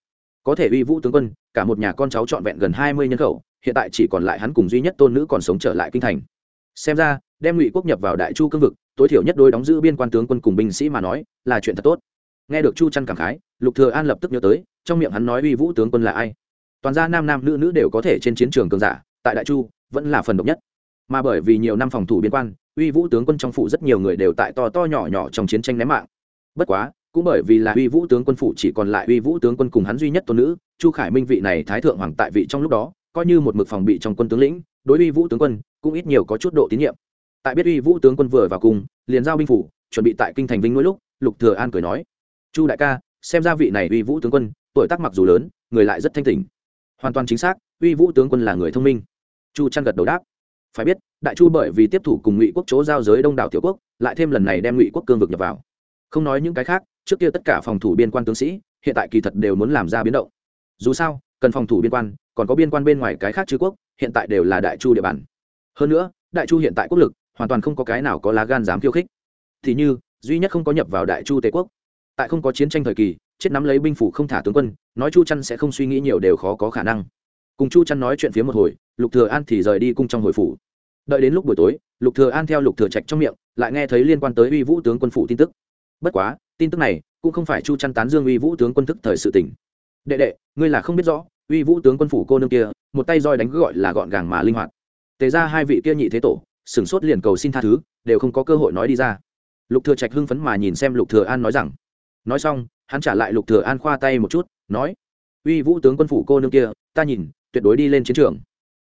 Có thể uy vũ tướng quân, cả một nhà con cháu trọn vẹn gần hai mươi nhân khẩu, hiện tại chỉ còn lại hắn cùng duy nhất tôn nữ còn sống trở lại kinh thành. Xem ra, đem ngụy quốc nhập vào đại chu cương vực, tối thiểu nhất đôi đóng giữ biên quan tướng quân cùng binh sĩ mà nói, là chuyện thật tốt. Nghe được chu trăn cảm khái, lục thừa an lập tức nhớ tới, trong miệng hắn nói uy vũ tướng quân là ai? Toàn gia nam nam nữ nữ đều có thể trên chiến trường cường giả, tại đại chu vẫn là phần độc nhất. Mà bởi vì nhiều năm phòng thủ biên quan, uy vũ tướng quân trong phủ rất nhiều người đều tại to to nhỏ nhỏ trong chiến tranh ném mạng. Bất quá, cũng bởi vì là uy vũ tướng quân phủ chỉ còn lại uy vũ tướng quân cùng hắn duy nhất tôn nữ, chu khải minh vị này thái thượng hoàng tại vị trong lúc đó, coi như một mực phòng bị trong quân tướng lĩnh, đối uy vũ tướng quân cũng ít nhiều có chút độ tín nhiệm. Tại biết uy vũ tướng quân vừa vào cùng, liền giao binh phủ, chuẩn bị tại kinh thành vinh mỗi lúc, lục thừa an cười nói, chu đại ca, xem ra vị này uy vũ tướng quân, tuổi tác mặc dù lớn, người lại rất thanh tỉnh hoàn toàn chính xác, uy vũ tướng quân là người thông minh. Chu Trăn gật đầu đáp. Phải biết, đại chu bởi vì tiếp thủ cùng ngụy quốc chỗ giao giới đông đảo tiểu quốc, lại thêm lần này đem ngụy quốc cương vực nhập vào. Không nói những cái khác, trước kia tất cả phòng thủ biên quan tướng sĩ, hiện tại kỳ thật đều muốn làm ra biến động. Dù sao, cần phòng thủ biên quan, còn có biên quan bên ngoài cái khác chư quốc, hiện tại đều là đại chu địa bàn. Hơn nữa, đại chu hiện tại quốc lực, hoàn toàn không có cái nào có lá gan dám khiêu khích. Thì như, duy nhất không có nhập vào đại chu tề quốc. Tại không có chiến tranh thời kỳ chết nắm lấy binh phủ không thả tướng quân, nói chu chăn sẽ không suy nghĩ nhiều đều khó có khả năng. Cùng chu chăn nói chuyện phía một hồi, lục thừa an thì rời đi cung trong hồi phủ. Đợi đến lúc buổi tối, lục thừa an theo lục thừa trạch trong miệng, lại nghe thấy liên quan tới uy vũ tướng quân phủ tin tức. Bất quá, tin tức này cũng không phải chu chăn tán dương uy vũ tướng quân thức thời sự tình. Đệ đệ, ngươi là không biết rõ, uy vũ tướng quân phủ cô nương kia, một tay roi đánh gọi là gọn gàng mà linh hoạt. Tề ra hai vị kia nhị thế tổ, sửng sốt liền cầu xin tha thứ, đều không có cơ hội nói đi ra. Lục thừa trạch hưng phấn mà nhìn xem lục thừa an nói rằng nói xong, hắn trả lại lục thừa an khoa tay một chút, nói, uy vũ tướng quân phủ cô nương kia, ta nhìn, tuyệt đối đi lên chiến trường.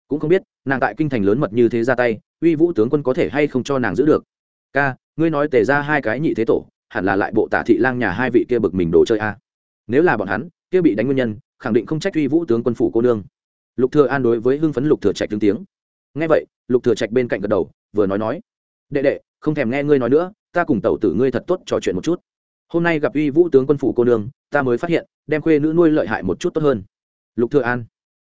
Cũng không biết, nàng tại kinh thành lớn mật như thế ra tay, uy vũ tướng quân có thể hay không cho nàng giữ được? Ca, ngươi nói tề ra hai cái nhị thế tổ, hẳn là lại bộ tả thị lang nhà hai vị kia bực mình đồ chơi a nếu là bọn hắn, kia bị đánh nguyên nhân, khẳng định không trách uy vũ tướng quân phủ cô nương. Lục thừa an đối với hưng phấn lục thừa trạch tương tiếng. Nghe vậy, lục thừa trạch bên cạnh gật đầu, vừa nói nói, đệ đệ, không thèm nghe ngươi nói nữa, ta cùng tẩu tử ngươi thật tốt trò chuyện một chút hôm nay gặp uy vũ tướng quân phủ cô nương, ta mới phát hiện, đem khuê nữ nuôi lợi hại một chút tốt hơn. Lục thừa an.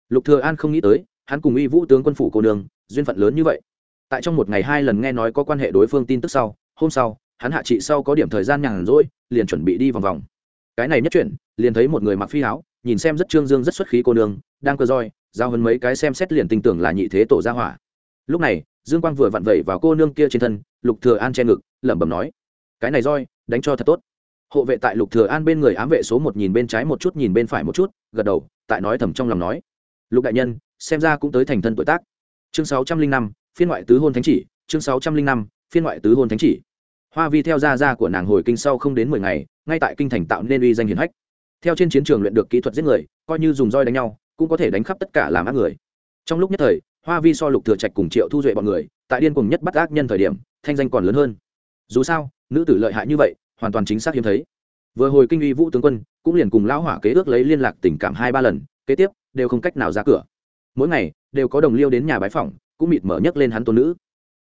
Lục thừa an không nghĩ tới, hắn cùng uy vũ tướng quân phủ cô nương, duyên phận lớn như vậy. Tại trong một ngày hai lần nghe nói có quan hệ đối phương tin tức sau, hôm sau, hắn hạ trị sau có điểm thời gian nhàn rỗi, liền chuẩn bị đi vòng vòng. Cái này nhất chuyển liền thấy một người mặc phi áo, nhìn xem rất trương dương rất xuất khí cô nương, đang cơ roi, giao hơn mấy cái xem xét liền tin tưởng là nhị thế tổ gia hỏa. Lúc này, dương quang vừa vặn vẩy vào cô nương kia trên thân, lục thừa an che ngực, lẩm bẩm nói, cái này roi, đánh cho thật tốt hộ vệ tại lục thừa an bên người ám vệ số một nhìn bên trái một chút, nhìn bên phải một chút, gật đầu, tại nói thầm trong lòng nói, lục đại nhân, xem ra cũng tới thành thân tuổi tác. Chương sáu trăm linh năm, phiên ngoại tứ hôn thánh chỉ, chương sáu trăm linh năm, phiên ngoại tứ hôn thánh chỉ. Hoa vi theo gia gia của nàng hồi kinh sau không đến mười ngày, ngay tại kinh thành tạo nên uy danh hiển hách. Theo trên chiến trường luyện được kỹ thuật giết người, coi như dùng roi đánh nhau, cũng có thể đánh khắp tất cả làm ác người. Trong lúc nhất thời, hoa vi so lục thừa trạch cùng triệu thu duệ bọn người, tại điên cùng nhất bắt ác nhân thời điểm, thanh danh còn lớn hơn. Dù sao, nữ tử lợi hại như vậy hoàn toàn chính xác hiếm thấy. Vừa hồi kinh uy vũ tướng quân, cũng liền cùng lão hỏa kế ước lấy liên lạc tình cảm hai ba lần, kế tiếp, đều không cách nào ra cửa. Mỗi ngày, đều có đồng liêu đến nhà bái phỏng, cũng mịt mở nhấc lên hắn tôn nữ.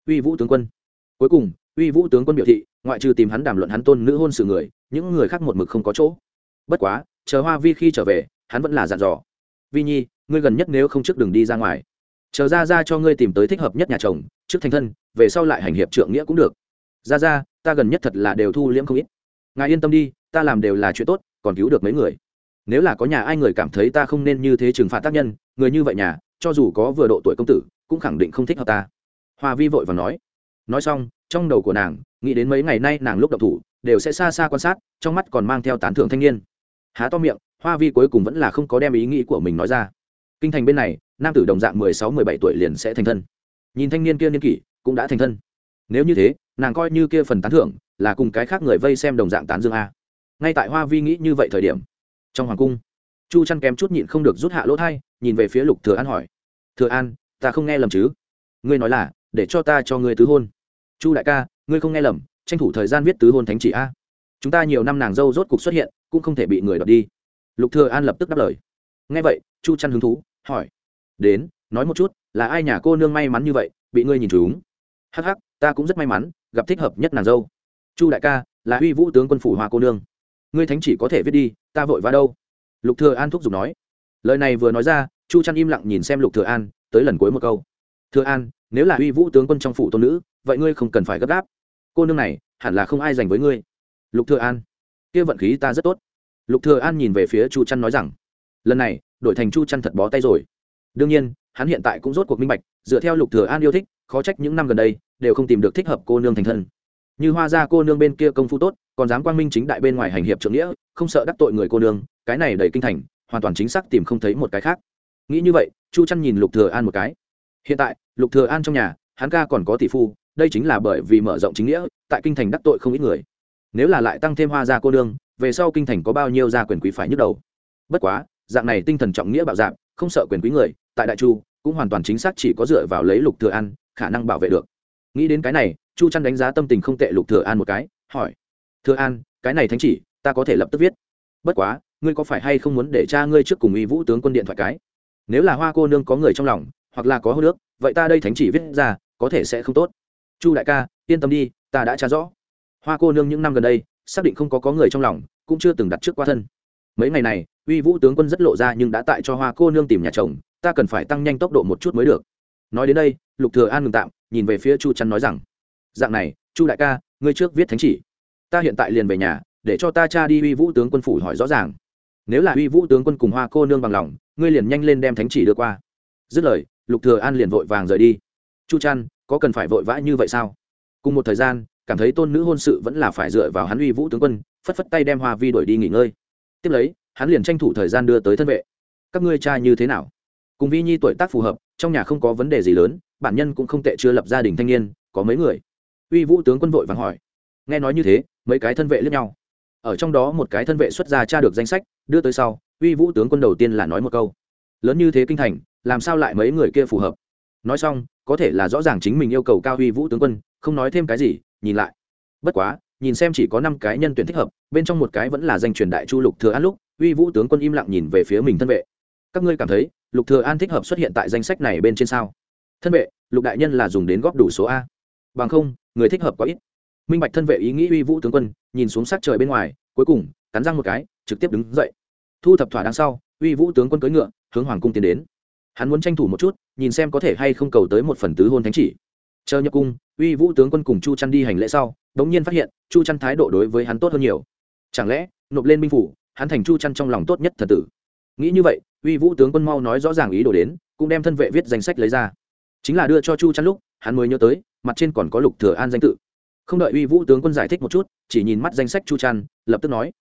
Uy vũ tướng quân. Cuối cùng, uy vũ tướng quân biểu thị, ngoại trừ tìm hắn đàm luận hắn tôn nữ hôn sự người, những người khác một mực không có chỗ. Bất quá, chờ hoa vi khi trở về, hắn vẫn là dặn dò. Vi nhi, ngươi gần nhất nếu không trước đường đi ra ngoài. Chờ ra ra cho ngươi tìm tới thích hợp nhất nhà chồng, trước thành thân, về sau lại hành hiệp trượng nghĩa cũng được. Ra ra ta gần nhất thật là đều thu liễm không ít. Ngài yên tâm đi, ta làm đều là chuyện tốt, còn cứu được mấy người. Nếu là có nhà ai người cảm thấy ta không nên như thế trừng phạt tác nhân, người như vậy nhà, cho dù có vừa độ tuổi công tử, cũng khẳng định không thích hợp ta. Hoa vi vội và nói. Nói xong, trong đầu của nàng, nghĩ đến mấy ngày nay nàng lúc độc thủ, đều sẽ xa xa quan sát, trong mắt còn mang theo tán thưởng thanh niên. Há to miệng, hoa vi cuối cùng vẫn là không có đem ý nghĩ của mình nói ra. Kinh thành bên này, nam tử đồng dạng mười sáu, mười bảy tuổi liền sẽ thành thân. Nhìn thanh niên kia niên kỷ, cũng đã thành thân. Nếu như thế nàng coi như kia phần tán thưởng là cùng cái khác người vây xem đồng dạng tán dương a. Ngay tại hoa vi nghĩ như vậy thời điểm, trong hoàng cung, chu chăn kém chút nhịn không được rút hạ lỗ thai, nhìn về phía lục thừa an hỏi, thừa an, ta không nghe lầm chứ? Ngươi nói là, để cho ta cho ngươi tứ hôn. Chu đại ca, ngươi không nghe lầm, tranh thủ thời gian viết tứ hôn thánh chỉ a. Chúng ta nhiều năm nàng dâu rốt cục xuất hiện, cũng không thể bị người đoạt đi. Lục thừa an lập tức đáp lời. Nghe vậy, chu chăn hứng thú, hỏi, đến, nói một chút, là ai nhà cô nương may mắn như vậy, bị ngươi nhìn trúng? Hắc hắc, ta cũng rất may mắn gặp thích hợp nhất nàng dâu. Chu đại ca, là uy vũ tướng quân phủ hoa cô nương. Ngươi thánh chỉ có thể viết đi, ta vội vã đâu? Lục thừa an thúc giục nói. Lời này vừa nói ra, chu trăn im lặng nhìn xem lục thừa an, tới lần cuối một câu. Thừa an, nếu là uy vũ tướng quân trong phủ tôn nữ, vậy ngươi không cần phải gấp gáp. Cô nương này, hẳn là không ai dành với ngươi. Lục thừa an, kia vận khí ta rất tốt. Lục thừa an nhìn về phía chu trăn nói rằng, lần này, đổi thành chu trăn thật bó tay rồi. Đương nhiên hắn hiện tại cũng rốt cuộc minh bạch, dựa theo lục thừa an yêu thích, khó trách những năm gần đây, đều không tìm được thích hợp cô nương thành thân. Như hoa gia cô nương bên kia công phu tốt, còn dám quang minh chính đại bên ngoài hành hiệp trưởng nghĩa, không sợ đắc tội người cô nương, cái này đầy kinh thành, hoàn toàn chính xác tìm không thấy một cái khác. Nghĩ như vậy, chu chăn nhìn lục thừa an một cái. Hiện tại, lục thừa an trong nhà, hắn ca còn có tỷ phu, đây chính là bởi vì mở rộng chính nghĩa, tại kinh thành đắc tội không ít người. Nếu là lại tăng thêm hoa gia cô nương, về sau kinh thành có bao nhiêu gia quyền quý phải nhức đầu. Bất quá, dạng này tinh thần trọng nghĩa bạo dạng không sợ quyền quý người tại đại chu, cũng hoàn toàn chính xác chỉ có dựa vào lấy lục thừa an khả năng bảo vệ được. Nghĩ đến cái này, chu trăn đánh giá tâm tình không tệ lục thừa an một cái, hỏi, thừa an, cái này thánh chỉ, ta có thể lập tức viết. Bất quá, ngươi có phải hay không muốn để cha ngươi trước cùng uy vũ tướng quân điện thoại cái? Nếu là hoa cô nương có người trong lòng, hoặc là có hô nước, vậy ta đây thánh chỉ viết ra, có thể sẽ không tốt. Chu đại ca, yên tâm đi, ta đã tra rõ. Hoa cô nương những năm gần đây, xác định không có có người trong lòng, cũng chưa từng đặt trước qua thân. Mấy ngày này uy vũ tướng quân rất lộ ra nhưng đã tại cho hoa cô nương tìm nhà chồng ta cần phải tăng nhanh tốc độ một chút mới được. Nói đến đây, lục thừa an ngừng tạm, nhìn về phía chu chăn nói rằng, dạng này, chu đại ca, ngươi trước viết thánh chỉ. Ta hiện tại liền về nhà, để cho ta cha đi uy vũ tướng quân phủ hỏi rõ ràng. Nếu là uy vũ tướng quân cùng hoa cô nương bằng lòng, ngươi liền nhanh lên đem thánh chỉ đưa qua. Dứt lời, lục thừa an liền vội vàng rời đi. Chu trăn có cần phải vội vã như vậy sao? Cùng một thời gian, cảm thấy tôn nữ hôn sự vẫn là phải dựa vào hắn uy vũ tướng quân, phất phất tay đem hoa vi đuổi đi nghỉ ngơi. Tiếp lấy, hắn liền tranh thủ thời gian đưa tới thân vệ. Các ngươi cha như thế nào? Cùng vi nhi tuổi tác phù hợp, trong nhà không có vấn đề gì lớn, bản nhân cũng không tệ chưa lập gia đình thanh niên, có mấy người. Uy vũ tướng quân vội vàng hỏi. Nghe nói như thế, mấy cái thân vệ lướt nhau. Ở trong đó một cái thân vệ xuất ra tra được danh sách, đưa tới sau, uy vũ tướng quân đầu tiên là nói một câu. Lớn như thế kinh thành, làm sao lại mấy người kia phù hợp? Nói xong, có thể là rõ ràng chính mình yêu cầu cao uy vũ tướng quân, không nói thêm cái gì, nhìn lại. Bất quá, nhìn xem chỉ có năm cái nhân tuyển thích hợp, bên trong một cái vẫn là danh truyền đại chu lục thừa an lúc, uy vũ tướng quân im lặng nhìn về phía mình thân vệ. Các ngươi cảm thấy lục thừa an thích hợp xuất hiện tại danh sách này bên trên sao? Thân vệ, lục đại nhân là dùng đến góp đủ số a. Bằng không, người thích hợp có ít. Minh bạch thân vệ ý nghĩ uy vũ tướng quân, nhìn xuống sát trời bên ngoài, cuối cùng, cắn răng một cái, trực tiếp đứng dậy. Thu thập thỏa đằng sau, uy vũ tướng quân cưỡi ngựa, hướng hoàng cung tiến đến. Hắn muốn tranh thủ một chút, nhìn xem có thể hay không cầu tới một phần tứ hôn thánh chỉ. Chờ nhập cung, uy vũ tướng quân cùng chu chăn đi hành lễ sau, đống nhiên phát hiện, chu chăn thái độ đối với hắn tốt hơn nhiều. Chẳng lẽ, nộp lên binh phủ, hắn thành chu chăn trong lòng tốt nhất thần tử? Nghĩ như vậy, uy vũ tướng quân mau nói rõ ràng ý đồ đến, cũng đem thân vệ viết danh sách lấy ra. Chính là đưa cho chu chăn lúc, hắn mới nhớ tới, mặt trên còn có lục thừa an danh tự. Không đợi uy vũ tướng quân giải thích một chút, chỉ nhìn mắt danh sách chu chăn, lập tức nói,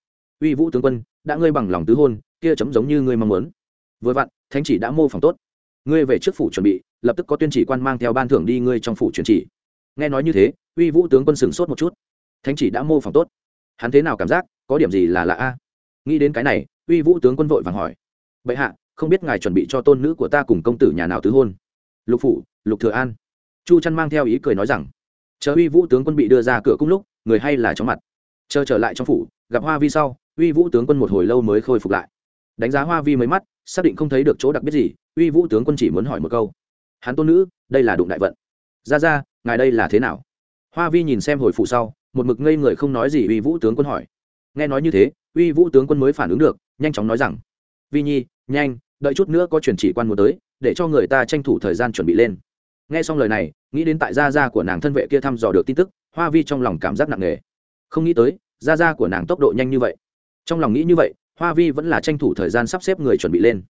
uy vũ tướng quân, đã ngươi bằng lòng tứ hôn, kia chấm giống như ngươi mong muốn. Vừa vặn, thánh chỉ đã mô phỏng tốt. Ngươi về trước phủ chuẩn bị, lập tức có tuyên chỉ quan mang theo ban thưởng đi ngươi trong phủ truyền chỉ. Nghe nói như thế, uy vũ tướng quân sửng sốt một chút. Thánh chỉ đã mô phỏng tốt. Hắn thế nào cảm giác, có điểm gì là lạ a? Nghĩ đến cái này uy vũ tướng quân vội vàng hỏi. Bệ hạ, không biết ngài chuẩn bị cho tôn nữ của ta cùng công tử nhà nào tứ hôn? Lục phủ, lục thừa an. Chu trăn mang theo ý cười nói rằng, chờ uy vũ tướng quân bị đưa ra cửa cung lúc, người hay là chóng mặt. Chờ trở lại trong phủ, gặp hoa vi sau, uy vũ tướng quân một hồi lâu mới khôi phục lại. Đánh giá hoa vi mấy mắt, xác định không thấy được chỗ đặc biệt gì, uy vũ tướng quân chỉ muốn hỏi một câu. Hắn tôn nữ, đây là đụng đại vận. Ra ra, ngài đây là thế nào? Hoa vi nhìn xem hồi phụ sau, một mực ngây người không nói gì uy vũ tướng quân hỏi. Nghe nói như thế, uy vũ tướng quân mới phản ứng được nhanh chóng nói rằng, vi nhi, nhanh, đợi chút nữa có truyền chỉ quan muốn tới, để cho người ta tranh thủ thời gian chuẩn bị lên. Nghe xong lời này, nghĩ đến tại gia gia của nàng thân vệ kia thăm dò được tin tức, hoa vi trong lòng cảm giác nặng nề. Không nghĩ tới, gia gia của nàng tốc độ nhanh như vậy. Trong lòng nghĩ như vậy, hoa vi vẫn là tranh thủ thời gian sắp xếp người chuẩn bị lên.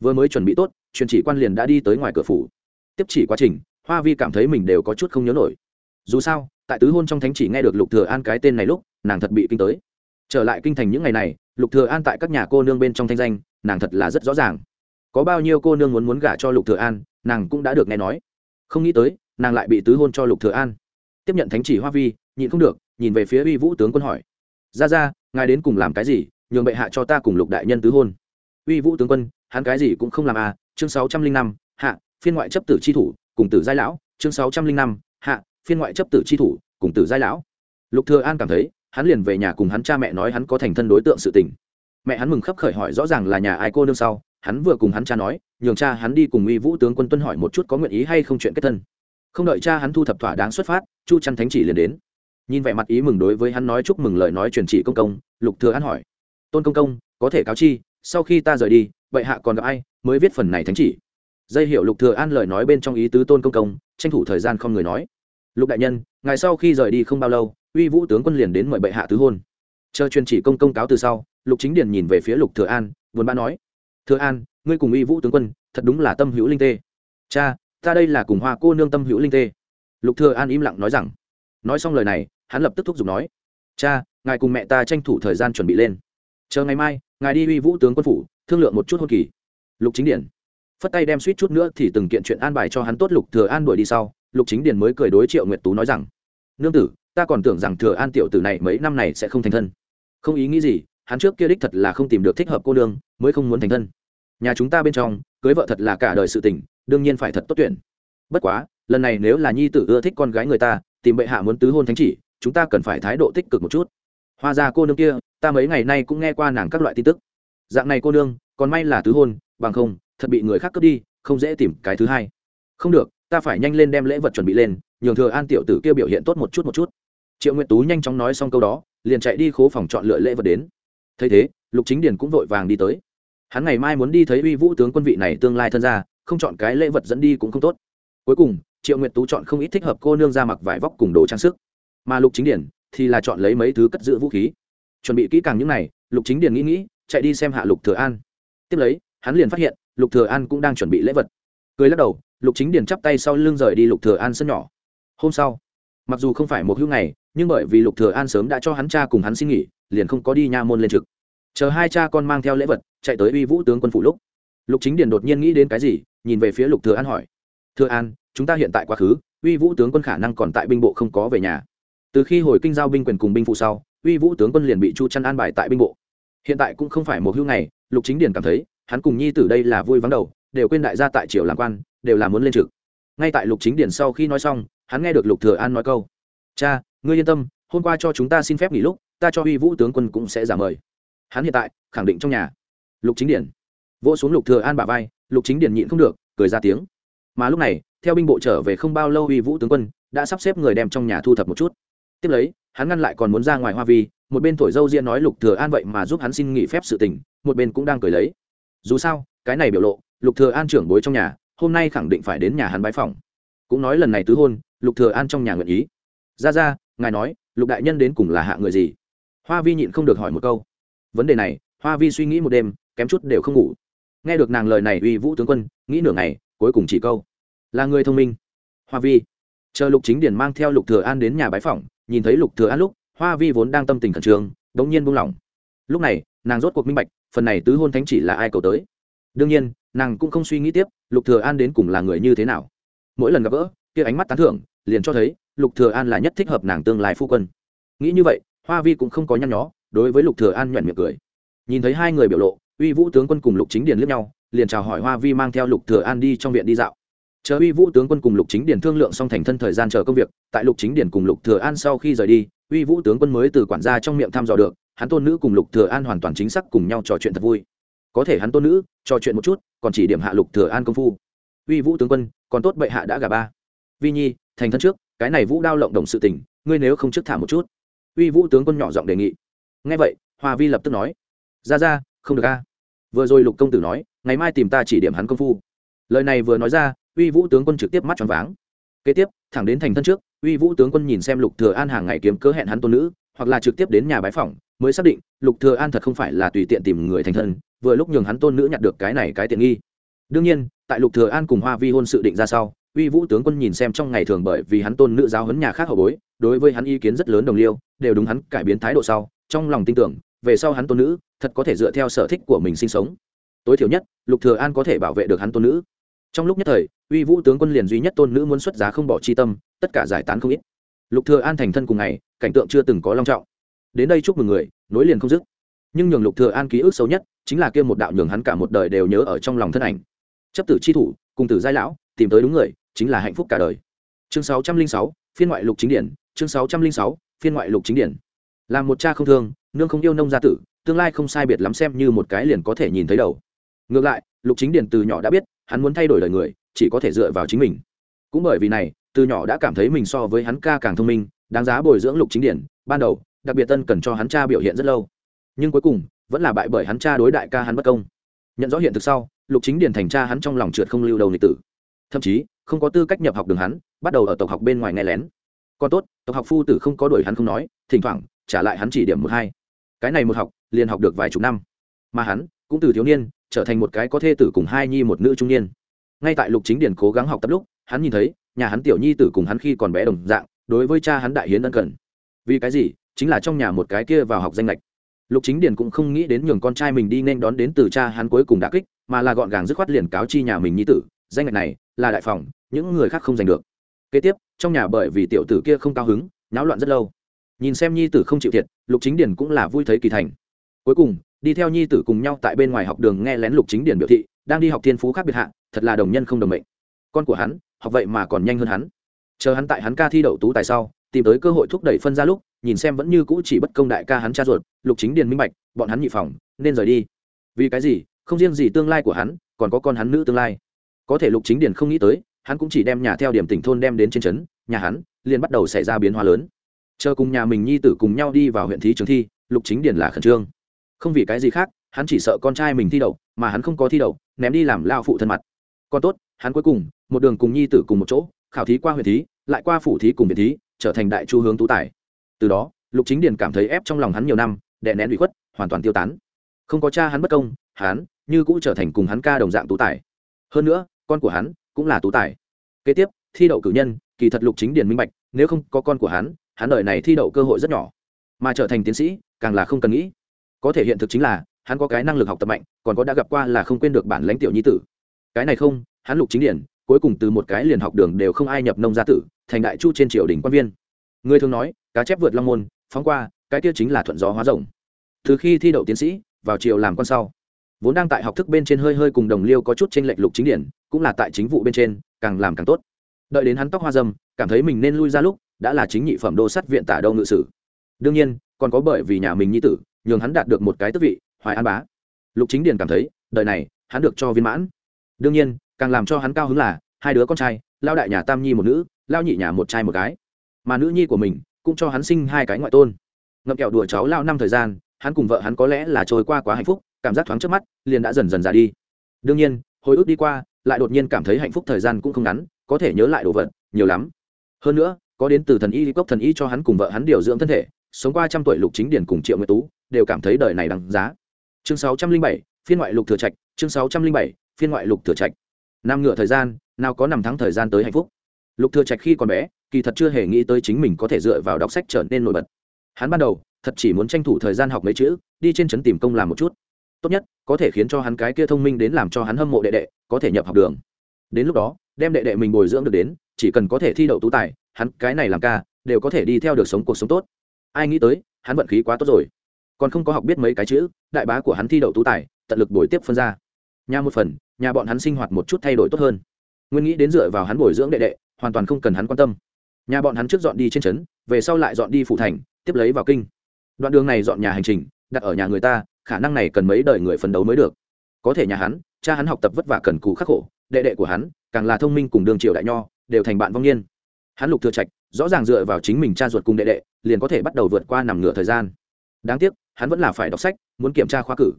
Vừa mới chuẩn bị tốt truyền chỉ quan liền đã đi tới ngoài cửa phủ. Tiếp chỉ quá trình, hoa vi cảm thấy mình đều có chút không nhớ nổi. Dù sao, tại tứ hôn trong thánh chỉ nghe được lục thừa an cái tên này lúc, nàng thật bị kinh tới trở lại kinh thành những ngày này, lục thừa an tại các nhà cô nương bên trong thanh danh, nàng thật là rất rõ ràng. Có bao nhiêu cô nương muốn muốn gả cho lục thừa an, nàng cũng đã được nghe nói. Không nghĩ tới, nàng lại bị tứ hôn cho lục thừa an. Tiếp nhận thánh chỉ hoa vi, nhịn không được, nhìn về phía uy vũ tướng quân hỏi. Ra ra ngài đến cùng làm cái gì, nhường bệ hạ cho ta cùng lục đại nhân tứ hôn? Uy vũ tướng quân, hắn cái gì cũng không làm à chương sáu trăm linh năm, hạ, phiên ngoại chấp tử chi thủ, cùng tử giai lão, chương sáu trăm linh năm, hạ, phiên ngoại chấp tử chi thủ, cùng tử giai lão. Lục thừa an cảm thấy hắn liền về nhà cùng hắn cha mẹ nói hắn có thành thân đối tượng sự tình. Mẹ hắn mừng khấp khởi hỏi rõ ràng là nhà ai cô nương sau, hắn vừa cùng hắn cha nói, nhường cha hắn đi cùng uy vũ tướng quân tuân hỏi một chút có nguyện ý hay không chuyện kết thân. Không đợi cha hắn thu thập thỏa đáng xuất phát, chu chăn thánh chỉ liền đến. Nhìn vẻ mặt ý mừng đối với hắn nói chúc mừng lời nói truyền chỉ công công, lục thừa an hỏi, tôn công công, có thể cáo chi, sau khi ta rời đi vậy hạ còn gặp ai mới viết phần này thánh chỉ? Dây hiểu lục thừa an lời nói bên trong ý tứ tôn công công, tranh thủ thời gian không người nói. Lục đại nhân ngày sau khi rời đi không bao lâu uy vũ tướng quân liền đến mời bệ hạ tứ hôn. Chờ truyền chỉ công công cáo từ sau, lục chính điền nhìn về phía lục thừa an, buồn bã nói, thừa an, ngươi cùng uy vũ tướng quân, thật đúng là tâm hữu linh tê. Cha, ta đây là cùng hoa cô nương tâm hữu linh tê. Lục thừa an im lặng nói rằng. Nói xong lời này, hắn lập tức thúc giục nói, cha, ngài cùng mẹ ta tranh thủ thời gian chuẩn bị lên. Chờ ngày mai, ngài đi uy vũ tướng quân phủ, thương lượng một chút hôn kỳ. Lục chính điển phất tay đem suýt chút nữa thì từng kiện chuyện an bài cho hắn tốt lục thừa an đuổi đi sau, lục chính điển mới cười đối triệu nguyệt tú nói rằng, nương tử ta còn tưởng rằng thừa an tiểu tử này mấy năm này sẽ không thành thân. Không ý nghĩ gì, hắn trước kia đích thật là không tìm được thích hợp cô nương, mới không muốn thành thân. Nhà chúng ta bên trong, cưới vợ thật là cả đời sự tình, đương nhiên phải thật tốt tuyển. Bất quá, lần này nếu là nhi tử ưa thích con gái người ta, tìm bệ hạ muốn tứ hôn thánh chỉ, chúng ta cần phải thái độ tích cực một chút. Hoa ra cô nương kia, ta mấy ngày nay cũng nghe qua nàng các loại tin tức. Dạng này cô nương, còn may là tứ hôn, bằng không, thật bị người khác cướp đi, không dễ tìm cái thứ hai. Không được, ta phải nhanh lên đem lễ vật chuẩn bị lên, nhường thừa an tiểu tử kia biểu hiện tốt một chút một chút triệu nguyệt tú nhanh chóng nói xong câu đó, liền chạy đi khố phòng chọn lựa lễ vật đến. Thấy thế, lục chính điền cũng vội vàng đi tới. Hắn ngày mai muốn đi thấy uy vũ tướng quân vị này tương lai thân ra không chọn cái lễ vật dẫn đi cũng không tốt. Cuối cùng, triệu nguyệt tú chọn không ít thích hợp cô nương ra mặc vải vóc cùng đồ trang sức. Mà lục chính điển thì là chọn lấy mấy thứ cất giữ vũ khí. Chuẩn bị kỹ càng những này, lục chính điển nghĩ nghĩ, chạy đi xem hạ lục thừa an. Tiếp lấy, hắn liền phát hiện lục thừa an cũng đang chuẩn bị lễ vật. Cười lắc đầu, lục chính điển chắp tay sau lưng rời đi lục thừa an sân nhỏ. Hôm sau, mặc dù không phải một hữu ngày nhưng bởi vì lục thừa an sớm đã cho hắn cha cùng hắn xin nghỉ, liền không có đi nha môn lên trực. Chờ hai cha con mang theo lễ vật, chạy tới uy vũ tướng quân phủ lúc. Lục chính điển đột nhiên nghĩ đến cái gì, nhìn về phía lục thừa an hỏi. Thừa an, chúng ta hiện tại quá khứ, uy vũ tướng quân khả năng còn tại binh bộ không có về nhà. Từ khi hồi kinh giao binh quyền cùng binh phụ sau, uy vũ tướng quân liền bị chu chăn an bài tại binh bộ. Hiện tại cũng không phải một hưu ngày, lục chính điển cảm thấy, hắn cùng nhi tử đây là vui vắng đầu, đều quên đại gia tại triều làm quan, đều là muốn lên trực. Ngay tại lục chính điển sau khi nói xong, hắn nghe được lục thừa an nói câu. Cha ngươi yên tâm, hôm qua cho chúng ta xin phép nghỉ lúc, ta cho uy vũ tướng quân cũng sẽ giả mời. Hắn hiện tại, khẳng định trong nhà. Lục chính điển. Vỗ xuống lục thừa an bả vai, lục chính điển nhịn không được, cười ra tiếng. Mà lúc này, theo binh bộ trở về không bao lâu uy vũ tướng quân đã sắp xếp người đem trong nhà thu thập một chút. Tiếp lấy, hắn ngăn lại còn muốn ra ngoài hoa vi, một bên thổi dâu riêng nói lục thừa an vậy mà giúp hắn xin nghỉ phép sự tình, một bên cũng đang cười lấy. Dù sao, cái này biểu lộ, lục thừa an trưởng bối trong nhà, hôm nay khẳng định phải đến nhà hắn bái phòng cũng nói lần này tứ hôn, lục thừa an trong nhà nguyện ý. Ra ra ngài nói, lục đại nhân đến cùng là hạ người gì? Hoa vi nhịn không được hỏi một câu. Vấn đề này, hoa vi suy nghĩ một đêm, kém chút đều không ngủ. Nghe được nàng lời này uy vũ tướng quân, nghĩ nửa ngày, cuối cùng chỉ câu. Là người thông minh. Hoa vi. Chờ lục chính điển mang theo lục thừa an đến nhà bái phỏng, nhìn thấy lục thừa an lúc, hoa vi vốn đang tâm tình khẩn trương đống nhiên buông lỏng. Lúc này, nàng rốt cuộc minh bạch, phần này tứ hôn thánh chỉ là ai cầu tới. Đương nhiên, nàng cũng không suy nghĩ tiếp, lục thừa an đến cùng là người như thế nào. Mỗi lần gặp gỡ, kia ánh mắt tán thưởng, liền cho thấy lục thừa an là nhất thích hợp nàng tương lai phu quân. Nghĩ như vậy, hoa vi cũng không có nhăn nhó, đối với lục thừa an nhọn miệng cười. Nhìn thấy hai người biểu lộ, uy vũ tướng quân cùng lục chính điền liếc nhau, liền chào hỏi hoa vi mang theo lục thừa an đi trong viện đi dạo. Chờ uy vũ tướng quân cùng lục chính Điền thương lượng xong thành thân thời gian chờ công việc, tại lục chính Điền cùng lục thừa an sau khi rời đi, uy vũ tướng quân mới từ quản gia trong miệng thăm dò được, hắn tôn nữ cùng lục thừa an hoàn toàn chính xác cùng nhau trò chuyện thật vui. Có thể hắn tôn nữ, trò chuyện một chút, còn chỉ điểm hạ lục thừa an công phu. Uy vũ tướng quân, còn tốt bệ hạ đã gả ba. Vi nhi, thành thân trước cái này vũ đao lộng động sự tình, ngươi nếu không trước thả một chút. Uy vũ tướng quân nhỏ giọng đề nghị. Nghe vậy, hoa vi lập tức nói, ra ra, không được a. Vừa rồi lục công tử nói, ngày mai tìm ta chỉ điểm hắn công phu. Lời này vừa nói ra, uy vũ tướng quân trực tiếp mắt tròn váng. Kế tiếp, thẳng đến thành thân trước, uy vũ tướng quân nhìn xem lục thừa an hàng ngày kiếm cớ hẹn hắn tôn nữ, hoặc là trực tiếp đến nhà bái phỏng, mới xác định lục thừa an thật không phải là tùy tiện tìm người thành thân, vừa lúc nhường hắn tôn nữ nhặt được cái này cái tiện nghi. Đương nhiên, tại lục thừa an cùng hoa vi hôn sự định ra sau uy vũ tướng quân nhìn xem trong ngày thường bởi vì hắn tôn nữ giáo huấn nhà khác hậu bối, đối với hắn ý kiến rất lớn đồng liêu, đều đúng hắn cải biến thái độ sau, trong lòng tin tưởng, về sau hắn tôn nữ, thật có thể dựa theo sở thích của mình sinh sống. Tối thiểu nhất, lục thừa an có thể bảo vệ được hắn tôn nữ. Trong lúc nhất thời, uy vũ tướng quân liền duy nhất tôn nữ muốn xuất giá không bỏ chi tâm, tất cả giải tán không ít. Lục thừa an thành thân cùng ngày, cảnh tượng chưa từng có long trọng. Đến đây chúc mừng người, nối liền không dứt. Nhưng nhường lục thừa an ký ức xấu nhất, chính là kia một đạo nhường hắn cả một đời đều nhớ ở trong lòng thân ảnh. Chấp tử chi thủ, cùng tử giai lão, tìm tới đúng người chính là hạnh phúc cả đời. Chương 606, phiên ngoại lục chính điển chương 606, phiên ngoại lục chính điển. Làm một cha không thương nương không yêu nông gia tử tương lai không sai biệt lắm xem như một cái liền có thể nhìn thấy đầu. Ngược lại lục chính điển từ nhỏ đã biết hắn muốn thay đổi đời người chỉ có thể dựa vào chính mình. Cũng bởi vì này từ nhỏ đã cảm thấy mình so với hắn ca càng thông minh đáng giá bồi dưỡng lục chính điển ban đầu đặc biệt tân cần cho hắn cha biểu hiện rất lâu. Nhưng cuối cùng vẫn là bại bởi hắn cha đối đại ca hắn bất công. Nhận rõ hiện thực sau lục chính điển thành cha hắn trong lòng trượt không lưu đầu lịch tử thậm chí, không có tư cách nhập học đường hắn, bắt đầu ở tộc học bên ngoài nghe lén. Còn tốt, tộc học phu tử không có đuổi hắn không nói, thỉnh thoảng, trả lại hắn chỉ điểm một hai. Cái này một học, liền học được vài chục năm. Mà hắn, cũng từ thiếu niên, trở thành một cái có thê tử cùng hai nhi một nữ trung niên. Ngay tại lục chính điển cố gắng học tập lúc, hắn nhìn thấy, nhà hắn tiểu nhi tử cùng hắn khi còn bé đồng dạng, đối với cha hắn đại hiến ân cần. Vì cái gì? Chính là trong nhà một cái kia vào học danh lệch. Lục chính điển cũng không nghĩ đến nhường con trai mình đi nên đón đến từ cha hắn cuối cùng đã kích, mà là gọn gàng dứt khoát liền cáo chi nhà mình nhi tử. Danh lệch này là đại phòng, những người khác không giành được. Kế tiếp, trong nhà bởi vì tiểu tử kia không cao hứng, náo loạn rất lâu. Nhìn xem nhi tử không chịu thiệt, lục chính điển cũng là vui thấy kỳ thành. Cuối cùng, đi theo nhi tử cùng nhau tại bên ngoài học đường nghe lén lục chính điển biểu thị, đang đi học thiên phú khác biệt hạ, thật là đồng nhân không đồng mệnh. Con của hắn, học vậy mà còn nhanh hơn hắn. Chờ hắn tại hắn ca thi đậu tú tài sau, tìm tới cơ hội thúc đẩy phân ra lúc, nhìn xem vẫn như cũ chỉ bất công đại ca hắn cha ruột, lục chính điền minh bạch, bọn hắn nhị phòng, nên rời đi. Vì cái gì? Không riêng gì tương lai của hắn, còn có con hắn nữ tương lai có thể lục chính điền không nghĩ tới, hắn cũng chỉ đem nhà theo điểm tỉnh thôn đem đến trên trấn, nhà hắn liền bắt đầu xảy ra biến hóa lớn. Chờ cùng nhà mình nhi tử cùng nhau đi vào huyện thí trường thi, lục chính điền là khẩn trương. Không vì cái gì khác, hắn chỉ sợ con trai mình thi đậu, mà hắn không có thi đậu, ném đi làm lao phụ thân mặt. Còn tốt, hắn cuối cùng, một đường cùng nhi tử cùng một chỗ, khảo thí qua huyện thí, lại qua phủ thí cùng biệt thí, trở thành đại chu hướng tú tài. Từ đó, lục chính điền cảm thấy ép trong lòng hắn nhiều năm, đè nén bị khuất, hoàn toàn tiêu tán. Không có cha hắn bất công, hắn như cũng trở thành cùng hắn ca đồng dạng tú tài. Hơn nữa con của hắn cũng là tú tài. Kế tiếp, thi đậu cử nhân, kỳ thật lục chính điền minh bạch, nếu không có con của hắn hắn đợi này thi đậu cơ hội rất nhỏ. Mà trở thành tiến sĩ, càng là không cần nghĩ. Có thể hiện thực chính là, hắn có cái năng lực học tập mạnh, còn có đã gặp qua là không quên được bản lãnh tiểu nhi tử. Cái này không, hắn lục chính điển cuối cùng từ một cái liền học đường đều không ai nhập nông gia tử, thành đại chu trên triều đình quan viên. Người thường nói, cá chép vượt long môn, phóng qua, cái kia chính là thuận gió hóa rồng. Từ khi thi đậu tiến sĩ, vào triều làm con sau vốn đang tại học thức bên trên hơi hơi cùng đồng liêu có chút tranh lệch lục chính điển, cũng là tại chính vụ bên trên, càng làm càng tốt. Đợi đến hắn tóc hoa dâm, cảm thấy mình nên lui ra lúc, đã là chính nhị phẩm đô sắt viện tả đâu ngự sử. Đương nhiên, còn có bởi vì nhà mình nhi tử, nhường hắn đạt được một cái tước vị, hoài an bá. Lục chính điền cảm thấy, đời này, hắn được cho viên mãn. Đương nhiên, càng làm cho hắn cao hứng là, hai đứa con trai, lao đại nhà tam nhi một nữ, lao nhị nhà một trai một gái. Mà nữ nhi của mình, cũng cho hắn sinh hai cái ngoại tôn. Ngậm kẹo đùa cháu lao năm thời gian hắn cùng vợ hắn có lẽ là trôi qua quá hạnh phúc, cảm giác thoáng trước mắt, liền đã dần dần già đi. Đương nhiên, hồi ức đi qua, lại đột nhiên cảm thấy hạnh phúc thời gian cũng không ngắn, có thể nhớ lại đồ vật, nhiều lắm. Hơn nữa, có đến từ thần y, cốc thần y cho hắn cùng vợ hắn điều dưỡng thân thể, sống qua trăm tuổi lục chính điển cùng triệu nguyệt tú, đều cảm thấy đời này đáng giá. Chương sáu trăm linh bảy, phiên ngoại lục thừa trạch, chương sáu trăm linh bảy, phiên ngoại lục thừa trạch. Năm ngựa thời gian, nào có năm tháng thời gian tới hạnh phúc. Lục thừa trạch khi còn bé, kỳ thật chưa hề nghĩ tới chính mình có thể dựa vào đọc sách trở nên nổi bật. Hắn ban đầu thật chỉ muốn tranh thủ thời gian học mấy chữ, đi trên trấn tìm công làm một chút. Tốt nhất, có thể khiến cho hắn cái kia thông minh đến làm cho hắn hâm mộ đệ đệ, có thể nhập học đường. Đến lúc đó, đem đệ đệ mình bồi dưỡng được đến, chỉ cần có thể thi đậu tú tài, hắn cái này làm ca, đều có thể đi theo được sống cuộc sống tốt. Ai nghĩ tới, hắn vận khí quá tốt rồi. Còn không có học biết mấy cái chữ, đại bá của hắn thi đậu tú tài, tận lực bồi tiếp phân ra. Nhà một phần, nhà bọn hắn sinh hoạt một chút thay đổi tốt hơn. Nguyên nghĩ đến dựa vào hắn bồi dưỡng đệ đệ, hoàn toàn không cần hắn quan tâm. Nhà bọn hắn trước dọn đi trên trấn, về sau lại dọn đi phủ thành, tiếp lấy vào kinh đoạn đường này dọn nhà hành trình, đặt ở nhà người ta, khả năng này cần mấy đời người phấn đấu mới được. Có thể nhà hắn, cha hắn học tập vất vả cần cù khắc khổ, đệ đệ của hắn, càng là thông minh cùng đường triều đại nho, đều thành bạn vong niên. Hắn lục thừa trạch, rõ ràng dựa vào chính mình cha ruột cùng đệ đệ, liền có thể bắt đầu vượt qua nằm ngửa thời gian. Đáng tiếc, hắn vẫn là phải đọc sách, muốn kiểm tra khoa cử.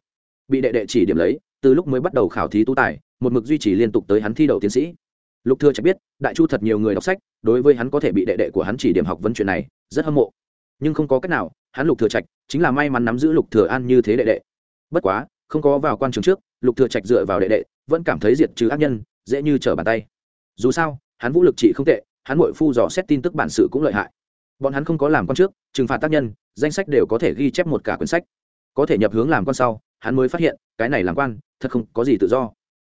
Bị đệ đệ chỉ điểm lấy, từ lúc mới bắt đầu khảo thí tú tài, một mực duy trì liên tục tới hắn thi đậu tiến sĩ. Lục thừa trạch biết, đại chu thật nhiều người đọc sách, đối với hắn có thể bị đệ đệ của hắn chỉ điểm học vấn chuyện này, rất hâm mộ nhưng không có cách nào, hắn lục thừa trạch chính là may mắn nắm giữ lục thừa an như thế đệ đệ. Bất quá, không có vào quan trường trước, lục thừa trạch dựa vào đệ đệ, vẫn cảm thấy diệt trừ ác nhân, dễ như trở bàn tay. Dù sao, hắn vũ lực trị không tệ, hắn nội phu dò xét tin tức bản sự cũng lợi hại. Bọn hắn không có làm quan trước, trừng phạt tác nhân, danh sách đều có thể ghi chép một cả quyển sách. Có thể nhập hướng làm quan sau, hắn mới phát hiện, cái này làm quan, thật không có gì tự do.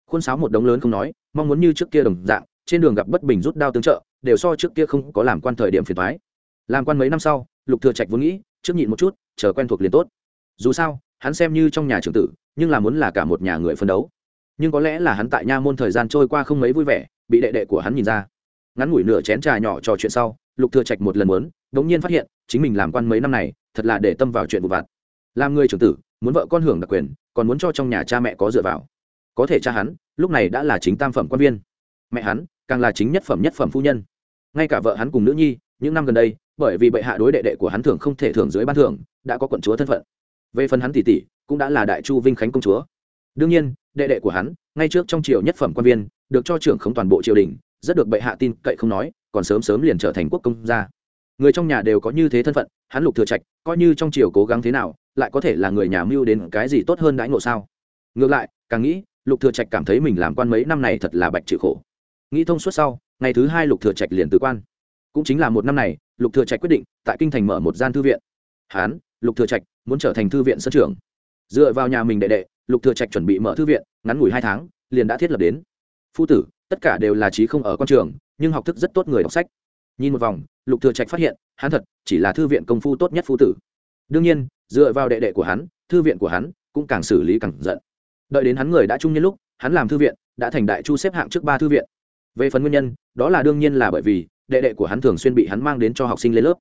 Khuôn sáo một đống lớn không nói, mong muốn như trước kia đồng dạng, trên đường gặp bất bình rút đao tương trợ, đều so trước kia không có làm quan thời điểm phiền thoái làm quan mấy năm sau lục thừa trạch vốn nghĩ, trước nhịn một chút, chờ quen thuộc liền tốt. Dù sao, hắn xem như trong nhà trưởng tử, nhưng là muốn là cả một nhà người phân đấu. Nhưng có lẽ là hắn tại nha môn thời gian trôi qua không mấy vui vẻ, bị đệ đệ của hắn nhìn ra. Ngắn ngủi nửa chén trà nhỏ trò chuyện sau, lục thừa trạch một lần muốn, đống nhiên phát hiện, chính mình làm quan mấy năm này, thật là để tâm vào chuyện vụ vặt. Làm người trưởng tử, muốn vợ con hưởng đặc quyền, còn muốn cho trong nhà cha mẹ có dựa vào. Có thể cha hắn, lúc này đã là chính tam phẩm quan viên. Mẹ hắn, càng là chính nhất phẩm nhất phẩm phu nhân. Ngay cả vợ hắn cùng nữ nhi, những năm gần đây bởi vì bệ hạ đối đệ đệ của hắn thường không thể thưởng dưới ban thưởng, đã có quận chúa thân phận. Về phần hắn tỷ tỷ, cũng đã là đại chu vinh khánh công chúa. Đương nhiên, đệ đệ của hắn, ngay trước trong triều nhất phẩm quan viên, được cho trưởng không toàn bộ triều đình, rất được bệ hạ tin, cậy không nói, còn sớm sớm liền trở thành quốc công gia. Người trong nhà đều có như thế thân phận, hắn lục thừa trạch, coi như trong triều cố gắng thế nào, lại có thể là người nhà mưu đến cái gì tốt hơn đãi ngộ sao? Ngược lại, càng nghĩ, lục thừa trạch cảm thấy mình làm quan mấy năm này thật là bạch chịu khổ. Nghĩ thông suốt sau, ngày thứ hai lục thừa trạch liền từ quan cũng chính là một năm này, lục thừa trạch quyết định tại kinh thành mở một gian thư viện. Hán, lục thừa trạch muốn trở thành thư viện sân trưởng. Dựa vào nhà mình đệ đệ, lục thừa trạch chuẩn bị mở thư viện, ngắn ngủi hai tháng, liền đã thiết lập đến. Phu tử, tất cả đều là trí không ở con trường, nhưng học thức rất tốt người đọc sách. Nhìn một vòng, lục thừa trạch phát hiện, hắn thật chỉ là thư viện công phu tốt nhất phu tử. Đương nhiên, dựa vào đệ đệ của hắn, thư viện của hắn cũng càng xử lý càng giận. Đợi đến hắn người đã trung nhân lúc, hắn làm thư viện, đã thành đại chu xếp hạng trước ba thư viện. Về phần nguyên nhân, đó là đương nhiên là bởi vì đệ đệ của hắn thường xuyên bị hắn mang đến cho học sinh lên lớp.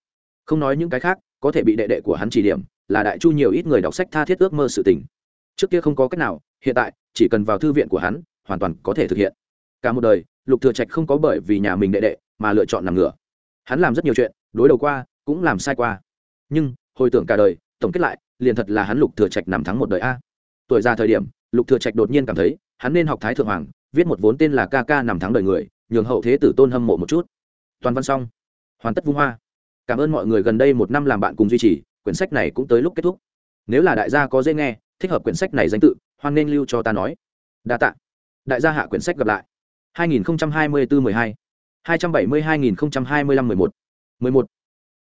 Không nói những cái khác, có thể bị đệ đệ của hắn chỉ điểm, là đại chu nhiều ít người đọc sách tha thiết ước mơ sự tình. Trước kia không có cách nào, hiện tại, chỉ cần vào thư viện của hắn, hoàn toàn có thể thực hiện. Cả một đời, lục thừa trạch không có bởi vì nhà mình đệ đệ mà lựa chọn nằm ngửa. Hắn làm rất nhiều chuyện, đối đầu qua, cũng làm sai qua. Nhưng, hồi tưởng cả đời, tổng kết lại, liền thật là hắn lục thừa trạch nằm thắng một đời a. Tuổi già thời điểm, lục thừa trạch đột nhiên cảm thấy, hắn nên học thái thượng hoàng, viết một vốn tên là ca ca nằm thắng đời người, nhường hậu thế tử tôn hâm mộ một chút toàn văn xong. Hoàn tất vung hoa. Cảm ơn mọi người gần đây một năm làm bạn cùng duy trì, quyển sách này cũng tới lúc kết thúc. Nếu là đại gia có dễ nghe, thích hợp quyển sách này danh tự, hoan nên lưu cho ta nói. Đa tạ. Đại gia hạ quyển sách gặp lại. 2024 12 270 2025 11 11